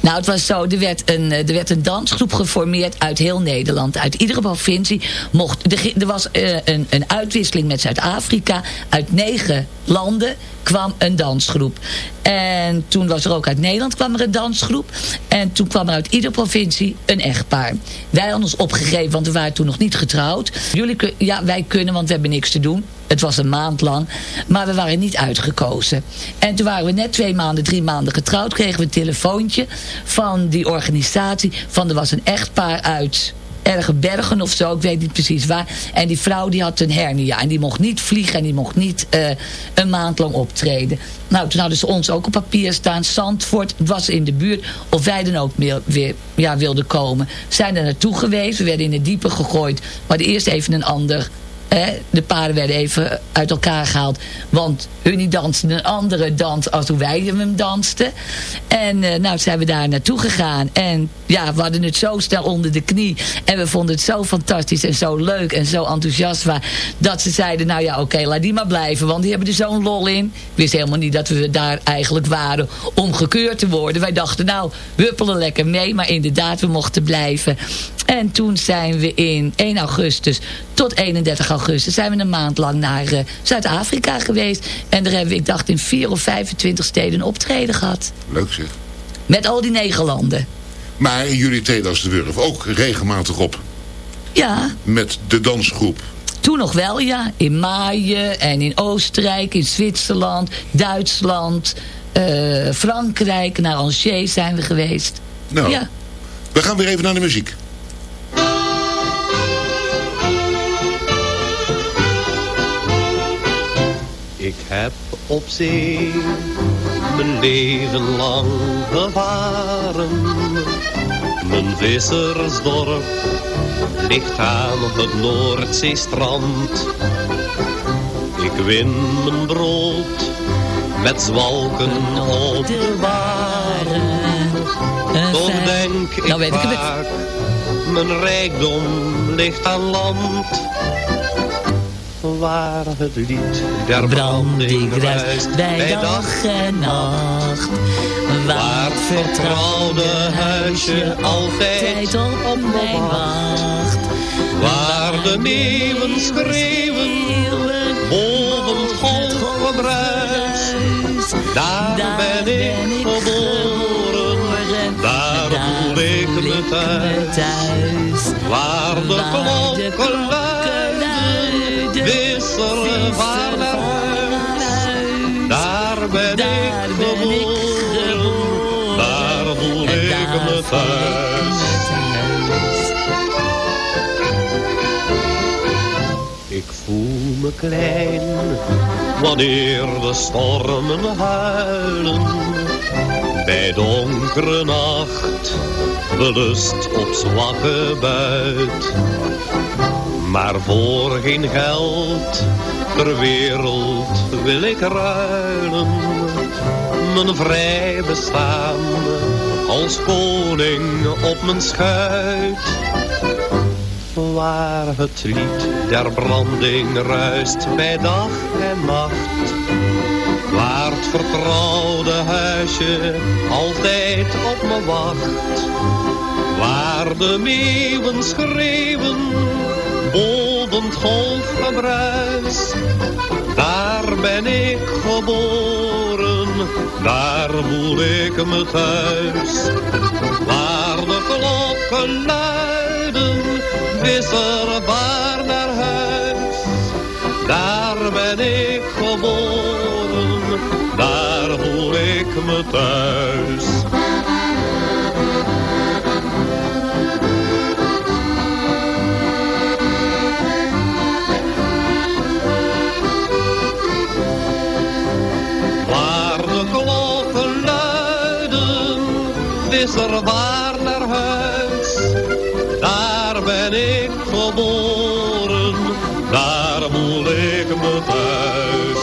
Nou, het was zo, er werd, een, eh, er werd een dansgroep geformeerd uit heel Nederland. Uit iedere provincie mocht... Er, er was eh, een, een uitwisseling met Zuid-Afrika. Uit negen landen kwam een dansgroep. En toen was er ook uit Nederland kwam er een dansgroep. En toen kwam er uit iedere provincie een echtpaar. Wij hadden ons opgegeven, want we waren toen nog niet getrouwd. Jullie kun- ja, wij kunnen, want we hebben niks te doen. Het was een maand lang. Maar we waren niet uitgekozen. En toen waren we net twee maanden, drie maanden getrouwd. Kregen we een telefoontje van die organisatie. Van er was een echtpaar uit erge bergen of zo. Ik weet niet precies waar. En die vrouw die had een hernia. En die mocht niet vliegen. En die mocht niet eh, een maand lang optreden. Nou, toen hadden ze ons ook op papier staan. Zandvoort was in de buurt. Of wij dan ook weer ja, wilden komen. Zijn er naartoe geweest. We werden in het diepe gegooid. Hadden eerst even een ander De paarden werden even uit elkaar gehaald. Want hun dansten een andere dans als hoe wij hem dansten. En eh, nou zijn we daar naartoe gegaan. En ja, we hadden het zo snel onder de knie. En we vonden het zo fantastisch en zo leuk en zo enthousiast. Waar, dat ze zeiden, nou ja, oké, laat die maar blijven. Want die hebben er zo'n lol in. Ik wist helemaal niet dat we daar eigenlijk waren om gekeurd te worden. Wij dachten, nou, huppelen lekker mee. Maar inderdaad, we mochten blijven. En toen zijn we in 1 augustus tot 31 augustus zijn we een maand lang naar eh, Zuid-Afrika geweest. En daar hebben we, ik dacht, in 4 of 25 steden een optreden gehad. Leuk zeg. Met al die negen landen. Maar jullie treden als de Wurf ook regelmatig op. Ja, Met de dansgroep. toen nog wel, ja. In Maaien en in Oostenrijk, in Zwitserland, Duitsland, eh, Frankrijk. Naar Angers zijn we geweest. Nou, Ja. we gaan weer even naar de muziek. Ik heb op zee mijn leven lang gevaren. Mijn vissersdorp ligt aan het Noordzeestrand. Ik win mijn brood met zwalken op de baren. Toch denk ik Nou weet ik vaak, mijn rijkdom ligt aan land. Waar het lied der branding ruist bij dag en nacht. Waar het vertrouwde huisje altijd op mij wacht. Waar de meeuwen schreeuwen boven het golvenbruis. Daar ben ik geboren, daar voel ik me thuis. Waar de klokken huis. Daar ben ik geboren, daar voel ik me thuis. Ik voel me klein wanneer de stormen huilen. Bij donkere nacht, belust op zwakke buit. Maar voor geen geld ter wereld wil ik ruilen. Mijn vrij bestaan als koning op mijn schuit waar het lied der branding ruist bij dag en nacht. Waar het vertrouwde huisje altijd op me wacht. Waar de meeuwen schreeuwen het golfgebruis. Daar ben ik geboren, daar voel ik me thuis. Waar de klokken luiden wisselbaar naar huis. Daar ben ik geboren, daar voel ik me thuis. Wisselbaar naar huis. Daar ben ik geboren, daar voel ik me thuis.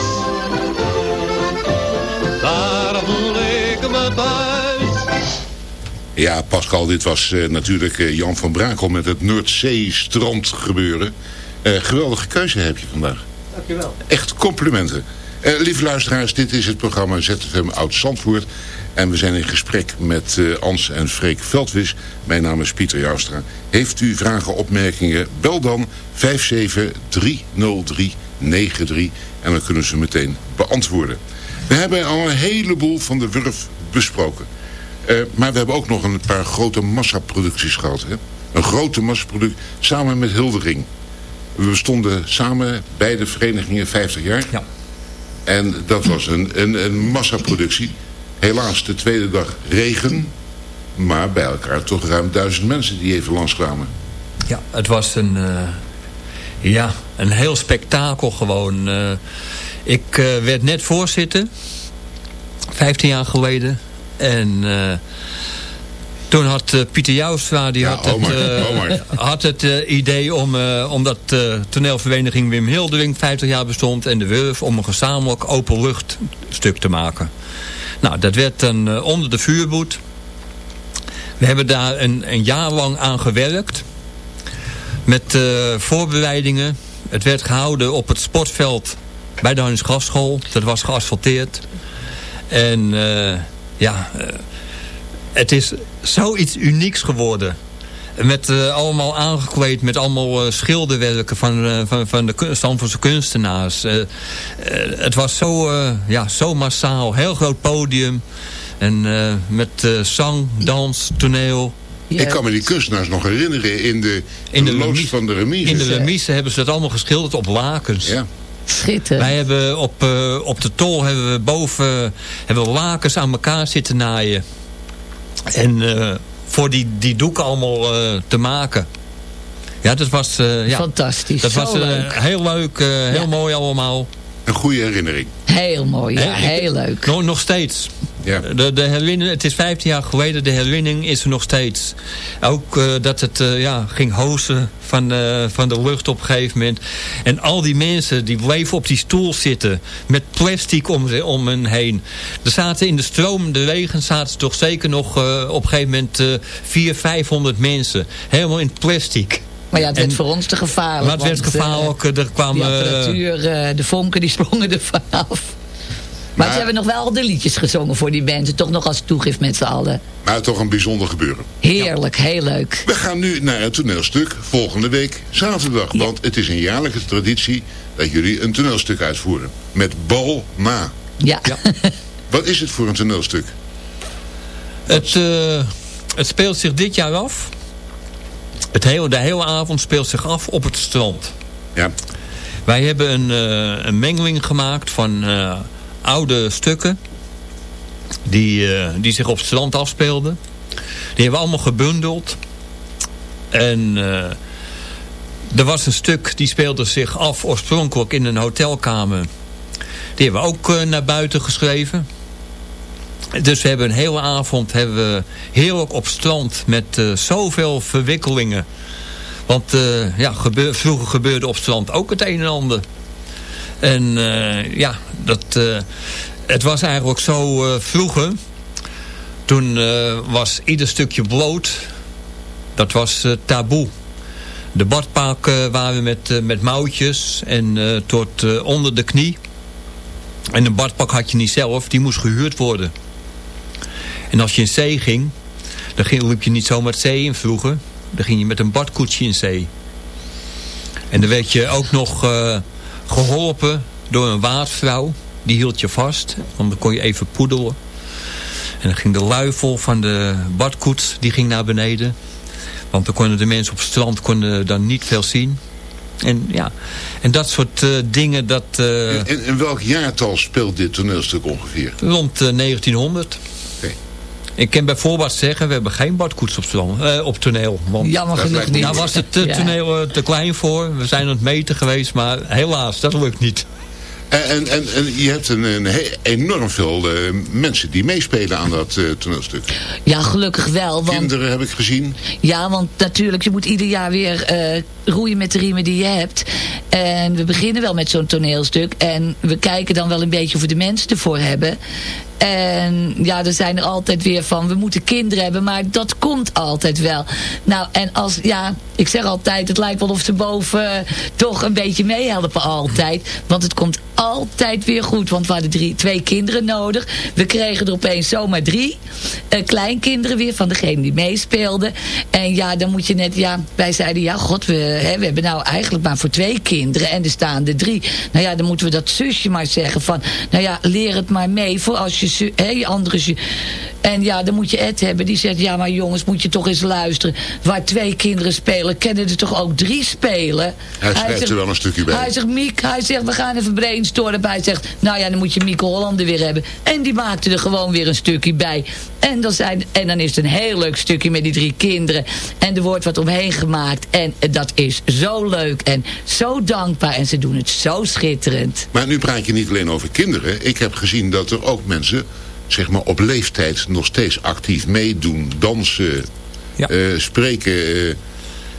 Daar voel ik me thuis. Ja, Pascal, dit was eh, natuurlijk eh, Jan van Brakel met het Noordzee-strand gebeuren. Eh, geweldige keuze heb je vandaag. Dankjewel. Echt complimenten. Eh, lieve luisteraars, dit is het programma ZFM Oud-Zandvoort. En we zijn in gesprek met eh, Ans en Freek Veldwis. Mijn naam is Pieter Joustra. Heeft u vragen, opmerkingen, bel dan 5730393 en dan kunnen ze meteen beantwoorden. We hebben al een heleboel van de Wurf besproken. Eh, maar we hebben ook nog een paar grote massaproducties gehad. Hè? Een grote massaproductie samen met Hildering. We stonden samen bij de verenigingen 50 jaar. Ja. En dat was een, een, een massaproductie. Helaas de tweede dag regen. Maar bij elkaar toch ruim duizend mensen die even langskwamen. Ja, het was een, eh, ja, een heel spektakel gewoon. Eh, ik eh, werd net voorzitter, 15 jaar geleden. En toen had eh, Pieter Joustra die had, Omar, het, eh, Omar. had het eh, idee om, omdat toneelvereniging Wim Hildering 50 jaar bestond... en de Wurf om een gezamenlijk openluchtstuk te maken. Nou, dat werd dan onder de vuurboet. We hebben daar een, een jaar lang aan gewerkt. Met voorbereidingen. Het werd gehouden op het sportveld bij de Hans Grasschool. Dat was geasfalteerd. En ja, het is zoiets unieks geworden. Met eh, allemaal aangekleed met allemaal eh, schilderwerken van, eh, van, van de Stamfordse kunstenaars. Het was zo, eh, ja, zo massaal. Heel groot podium. En eh, met eh, zang, dans, toneel. Ik kan me die kunstenaars nog herinneren in de, in de loods remise- van de remise. In de remise hebben ze het allemaal geschilderd op lakens. Ja. Schitterend. Wij hebben op, eh, op de tol hebben we boven hebben we lakens aan elkaar zitten naaien. En eh, voor die, die doeken allemaal eh, te maken. Ja, dat was... eh, ja, Fantastisch, Dat was leuk. heel leuk, eh, heel Ja. mooi allemaal. Een goede herinnering. Heel mooi, ja, heel leuk. Nog, nog steeds. Ja. De, de herinning, het is 15 jaar geleden, de herinnering is er nog steeds. Ook eh, dat het eh, ja, ging hozen van, eh, van de lucht op een gegeven moment. En al die mensen die bleven op die stoel zitten met plastic om, ze- om hen heen. Er zaten in de stromende regen zaten toch zeker nog eh, op een gegeven moment eh 400, 500 mensen. Helemaal in plastic. Maar ja, het werd En- voor ons te gevaarlijk. Maar het werd gevaarlijk. er kwamen... apparatuur, eh, de vonken die sprongen er vanaf. Maar ze hebben nog wel de liedjes gezongen voor die mensen. Toch nog als toegift met z'n allen. Maar toch een bijzonder gebeuren. Heerlijk, heel leuk. We gaan nu naar het toneelstuk volgende week zaterdag. Want het is een jaarlijke traditie dat jullie een toneelstuk uitvoeren. Met bal na. Ja. Wat is het voor een toneelstuk? Het, eh, het speelt zich dit jaar af. Het hele, de hele avond speelt zich af op het strand. Ja. Wij hebben een, eh, een mengeling gemaakt van eh, oude stukken. Die, eh, die zich op het strand afspeelden. Die hebben we allemaal gebundeld. En eh, er was een stuk die speelde zich af oorspronkelijk in een hotelkamer. Die hebben we ook eh, naar buiten geschreven. Dus we hebben een hele avond hebben we heerlijk op strand met zoveel verwikkelingen. Want ja, gebeur, vroeger gebeurde op strand ook het een en ander. En eh, ja, dat, eh, het was eigenlijk zo eh, vroeger. Toen was ieder stukje bloot, dat was taboe. De badpakken waren met, met mouwtjes en tot onder de knie. En een badpak had je niet zelf, die moest gehuurd worden. En als je in zee ging, dan ging, liep je niet zomaar zee in vroeger. Dan ging je met een badkoetsje in zee. En dan werd je ook nog geholpen door een waardvrouw. Die hield je vast, want dan kon je even poedelen. En dan ging de luifel van de badkoets, die ging naar beneden. Want dan konden de mensen op het strand konden dan niet veel zien. En ja, en dat soort eh, dingen, dat eh, In, in welk jaartal speelt dit toneelstuk ongeveer? rond eh, 1900. Ik kan bijvoorbeeld zeggen, we hebben geen badkoets op, eh, op toneel. Want Jammer genoeg niet. Daar was het te- Ja. toneel eh, te klein voor. We zijn aan het meten geweest, maar helaas, dat lukt niet. En, en, en, je hebt een, een enorm veel eh, mensen die meespelen aan dat eh, toneelstuk. Ja, gelukkig wel. Want, Kinderen heb ik gezien. ja, want natuurlijk, je moet ieder jaar weer eh, roeien met de riemen die je hebt. En we beginnen wel met zo'n toneelstuk. En we kijken dan wel een beetje of we de mensen ervoor hebben. En ja, er zijn er altijd weer van, we moeten kinderen hebben, maar dat komt altijd wel. Nou, en als, ja, ik zeg altijd, het lijkt wel of ze boven toch een beetje meehelpen altijd. Want het komt altijd weer goed, want we hadden drie, twee kinderen nodig. We kregen er opeens zomaar drie eh, kleinkinderen weer van degene die meespeelden. En ja, dan moet je net, ja, wij zeiden, ja, god, we, hè, we hebben nou eigenlijk maar voor twee kinderen en er staan er drie. Nou ja, dan moeten we dat zusje maar zeggen van, nou ja, leer het maar mee voor als je, hè, je andere zu- En ja, dan moet je Ed hebben die zegt, ja, maar jongens, moet je toch eens luisteren. Waar twee kinderen spelen, kunnen er toch ook drie spelen? Hij schrijft zegt- er wel een stukje bij. Hij zegt, Miek, hij zegt, we gaan even brainstormen. Hij zegt, nou ja, dan moet je Mieke Hollander weer hebben. En die maakte er gewoon weer een stukje bij. En dan, zijn, en dan is het een heel leuk stukje met die drie kinderen. En er wordt wat omheen gemaakt. En dat is zo leuk en zo dankbaar. En ze doen het zo schitterend. Maar nu praat je niet alleen over kinderen. Ik heb gezien dat er ook mensen, zeg maar op leeftijd, nog steeds actief meedoen. Dansen, eh, spreken. eh,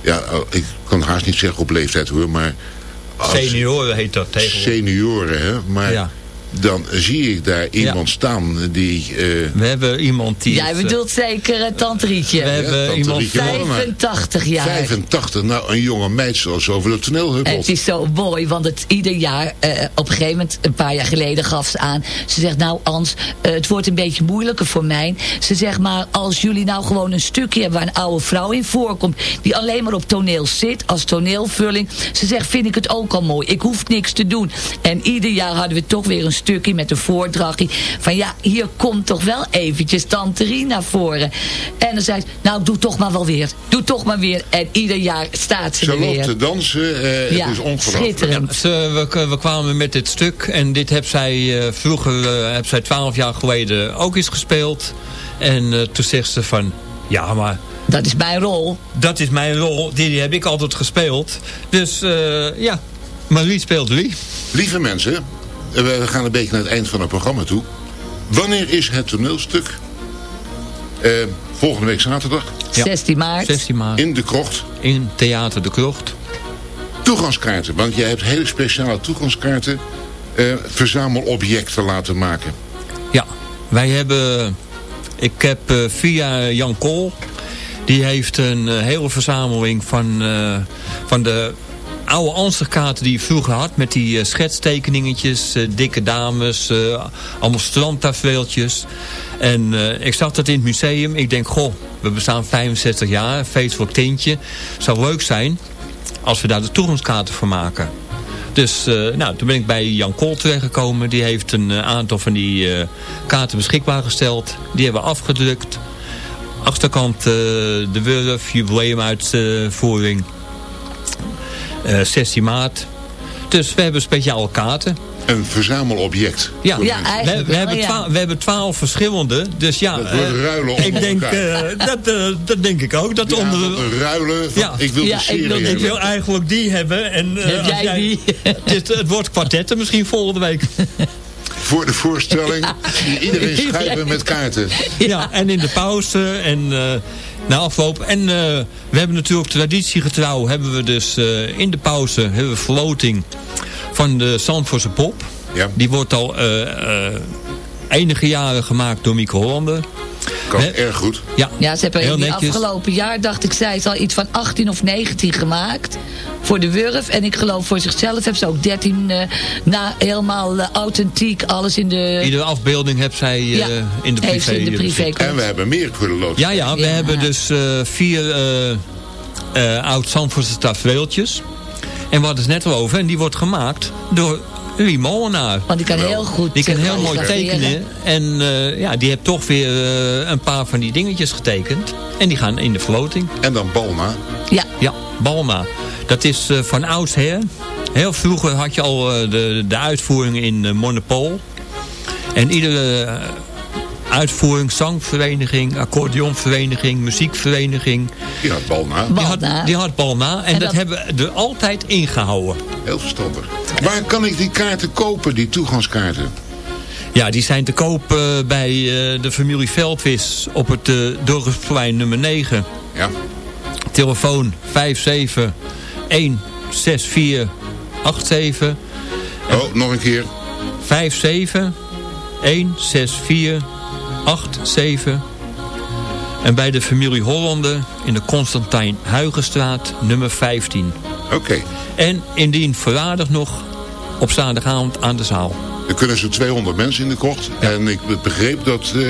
ja, oh, ik kan haast niet zeggen op leeftijd hoor, maar... als- Senioren heet dat tegenwoordig. Senioren, hè. Maar Ja. Dan zie ik daar iemand staan die... eh, We hebben iemand die... Jij het, eh, bedoelt zeker het Tante Rietje. We hebben Tante iemand... Rietje Mollema. 85 jaar. 85, nou een jonge meid zoals over de toneel En huppelt. het is zo mooi, want het ieder jaar, eh, op een gegeven moment, een paar jaar geleden gaf ze aan. Ze zegt, nou Ans, eh, het wordt een beetje moeilijker voor mij. Ze zegt, maar als jullie nou gewoon een stukje hebben waar een oude vrouw in voorkomt. Die alleen maar op toneel zit, als toneelvulling. Ze zegt, vind ik het ook al mooi. Ik hoef niks te doen. En ieder jaar hadden we toch weer een stukje met een voordrachtje. Van ja, hier komt toch wel eventjes Tante Rien naar voren. En dan zei ze, nou doe toch maar wel weer. Doe toch maar weer. En ieder jaar staat ze, Ze er weer. loopt te dansen, eh, Ja, het is ongelooflijk. schitterend. Ja, ze- we, we kwamen met dit stuk en dit heb zij eh, vroeger, eh, heb zij twaalf jaar geleden ook eens gespeeld. En eh, toen zegt ze van, ja maar... Dat is mijn rol. Dat is mijn rol, die, die heb ik altijd gespeeld. Dus eh, ja, Marie speelt wie. Lieve mensen, eh, we gaan een beetje naar het eind van het programma toe. Wanneer is het toneelstuk? Eh, volgende week zaterdag. 16 maart. 16 maart. In de krocht. In Theater de Krocht. Toegangskaarten, want jij hebt hele speciale toegangskaarten. eh, verzamelobjecten laten maken. Ja, wij hebben... Ik heb eh, via Jan Kool... Die heeft een eh, hele verzameling van, eh, van de oude ansichtkaarten die je vroeger had... met die eh, schetstekeningetjes, eh, dikke dames, eh, allemaal strandtafereeltjes. En ik zag dat in het museum. Ik denk, goh, we bestaan 65 jaar, feest voor tintje. zou leuk zijn als we daar de toegangskaarten voor maken. Dus nou, toen ben ik bij Jan Kool terechtgekomen. Die heeft een aantal van die kaarten beschikbaar gesteld. Die hebben we afgedrukt. Achterkant de Wurf, jubileumuitvoering. Eh 16 maart. Dus we hebben speciale kaarten. Een verzamelobject. Ja, Ja, we, eigenlijk we, wel, hebben ja. twa- we hebben twaalf verschillende. Dus ja, Dat wordt eh, ruilen onder ik denk, eh, dat, eh, dat denk ik ook. Dat Ja, onder, een ruilen van, Ja. ik wil Ja, de ik serie wil- ik ik wil eigenlijk die hebben. En, eh, Heb jij die? Het, het wordt kwartetten misschien volgende week. Voor de voorstelling, die iedereen schrijven met kaarten. Ja, en in de pauze en eh, na afloop. En eh, we hebben natuurlijk traditiegetrouw, hebben we dus eh, in de pauze hebben we verloting van de Zandvoortse Pop. Ja. Die wordt al eh, enige jaren gemaakt door Mieke Hollander. Kan erg goed. Ja, Ja, ze hebben heel in afgelopen jaar, dacht ik, zij is al iets van 18 of 19 gemaakt. Voor de Wurf. En ik geloof voor zichzelf hebben ze ook 13 eh, na, helemaal eh, authentiek. Alles in de... Iedere afbeelding heeft zij eh, Ja, in de heeft privé. in de privé. En we hebben meer voor de lood. Ja, ja, we Ja. hebben dus eh, vier eh eh, oud-Zandvoortse tafereeltjes. En we hadden het net al over. En die wordt gemaakt door Louis Molenaar. Want die kan heel goed Die kan heel mooi tekenen. En eh, ja, die heeft toch weer eh, een paar van die dingetjes getekend. En die gaan in de verloting. En dan Balma. Ja. Ja, Balma. Dat is eh, van oudsher. Heel vroeger had je al eh, de, de uitvoering in uh, Monopol. En iedere uitvoering, zangvereniging, accordeonvereniging, muziekvereniging... Die had Balma. Die had, die had Balma. En, En dat, dat- hebben we er altijd ingehouden. Heel verstandig. Waar kan ik die kaarten kopen, die toegangskaarten? Ja, die zijn te koop eh, bij eh, de familie Veldvis op het uh, Dorpsplein nummer 9. Ja. Telefoon 57 164 87. Oh, nog een keer. 57 164 87. En bij de familie Hollander in de Constantijn Huigenstraat nummer 15. Oké. En indien verwaardig nog op zaterdagavond aan de zaal. Er kunnen zo'n 200 mensen in de kocht. En ik begreep dat eh,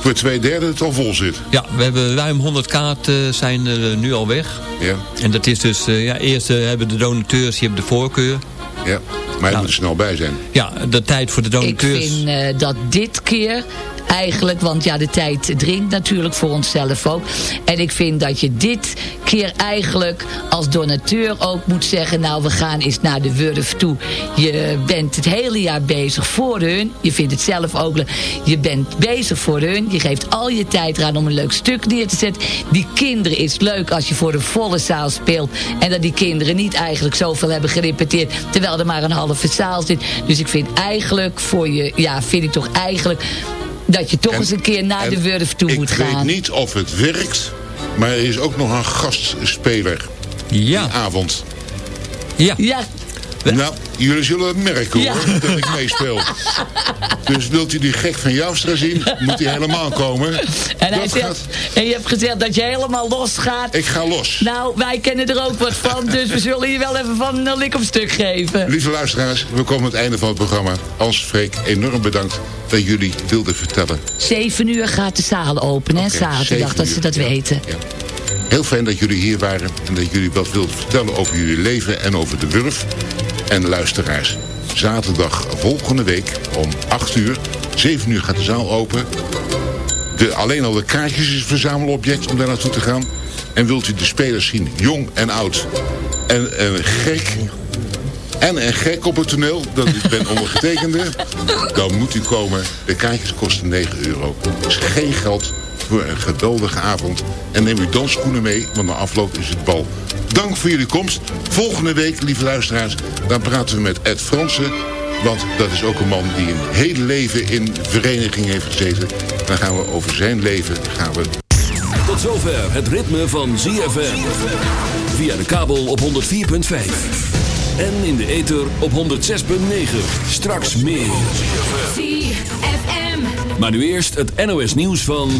voor twee derde het al vol zit. Ja, we hebben ruim 100 kaarten zijn er nu al weg. Ja. En dat is dus, eh, ja, eerst eh, hebben de donateurs, die hebben de voorkeur. Ja, maar je moet er snel bij zijn. Ja, de tijd voor de Ik donateurs. vind eh, dat dit keer eigenlijk, want ja, de tijd dringt natuurlijk voor onszelf ook. En ik vind dat je dit keer eigenlijk als donateur ook moet zeggen... nou, we gaan eens naar de Wurf toe. Je bent het hele jaar bezig voor hun. Je vindt het zelf ook leuk. Je bent bezig voor hun. Je geeft al je tijd eraan om een leuk stuk neer te zetten. Die kinderen is leuk als je voor de volle zaal speelt... en dat die kinderen niet eigenlijk zoveel hebben gerepeteerd... terwijl er maar een halve zaal zit. Dus ik vind eigenlijk voor je... ja, vind ik toch eigenlijk dat je toch En- eens een keer naar de Wurf toe moet Ik weet gaan. niet of het werkt, maar er is ook nog een gastspeler ja. die avond. Ja. Ja, Nou, jullie zullen het merken Ja. hoor, dat ik meespeel. Dus wilt u die gek van Joustra zien, moet hij helemaal komen. en, hij zegt, gaat- en je hebt gezegd dat je helemaal los gaat. Ik ga los. Nou, wij kennen er ook wat van, dus we zullen je wel even van een lik op stuk geven. Lieve luisteraars, we komen aan het einde van het programma. Als Freek, enorm bedankt dat jullie wilden vertellen. Zeven uur gaat de zaal open, hè, zaterdag, dat ze dat ja. weten. Heel fijn dat jullie hier waren en dat jullie wat wilden vertellen over jullie leven en over de Wurf. En luisteraars, zaterdag volgende week om 8 uur, 7 uur gaat de zaal open. De, alleen al de kaartjes is een verzamelobject om daar naartoe te gaan. En wilt u de spelers zien, jong en oud. En een gek. En een gek op het toneel, dat ik ben ondergetekende. Dan moet u komen. De kaartjes kosten 9 euro. Dat is geen geld voor een geweldige avond. En neem uw dansschoenen mee, want na afloop is het bal. Dank voor jullie komst. Volgende week, lieve luisteraars, dan praten we met Ed Fransen. Want dat is ook een man die een hele leven in vereniging heeft gezeten. En dan gaan we over zijn leven gaan we Tot zover het ritme van ZFM. Via de kabel op 104.5. En in de ether op 106.9. Straks meer. ZFM. Maar nu eerst het NOS nieuws van...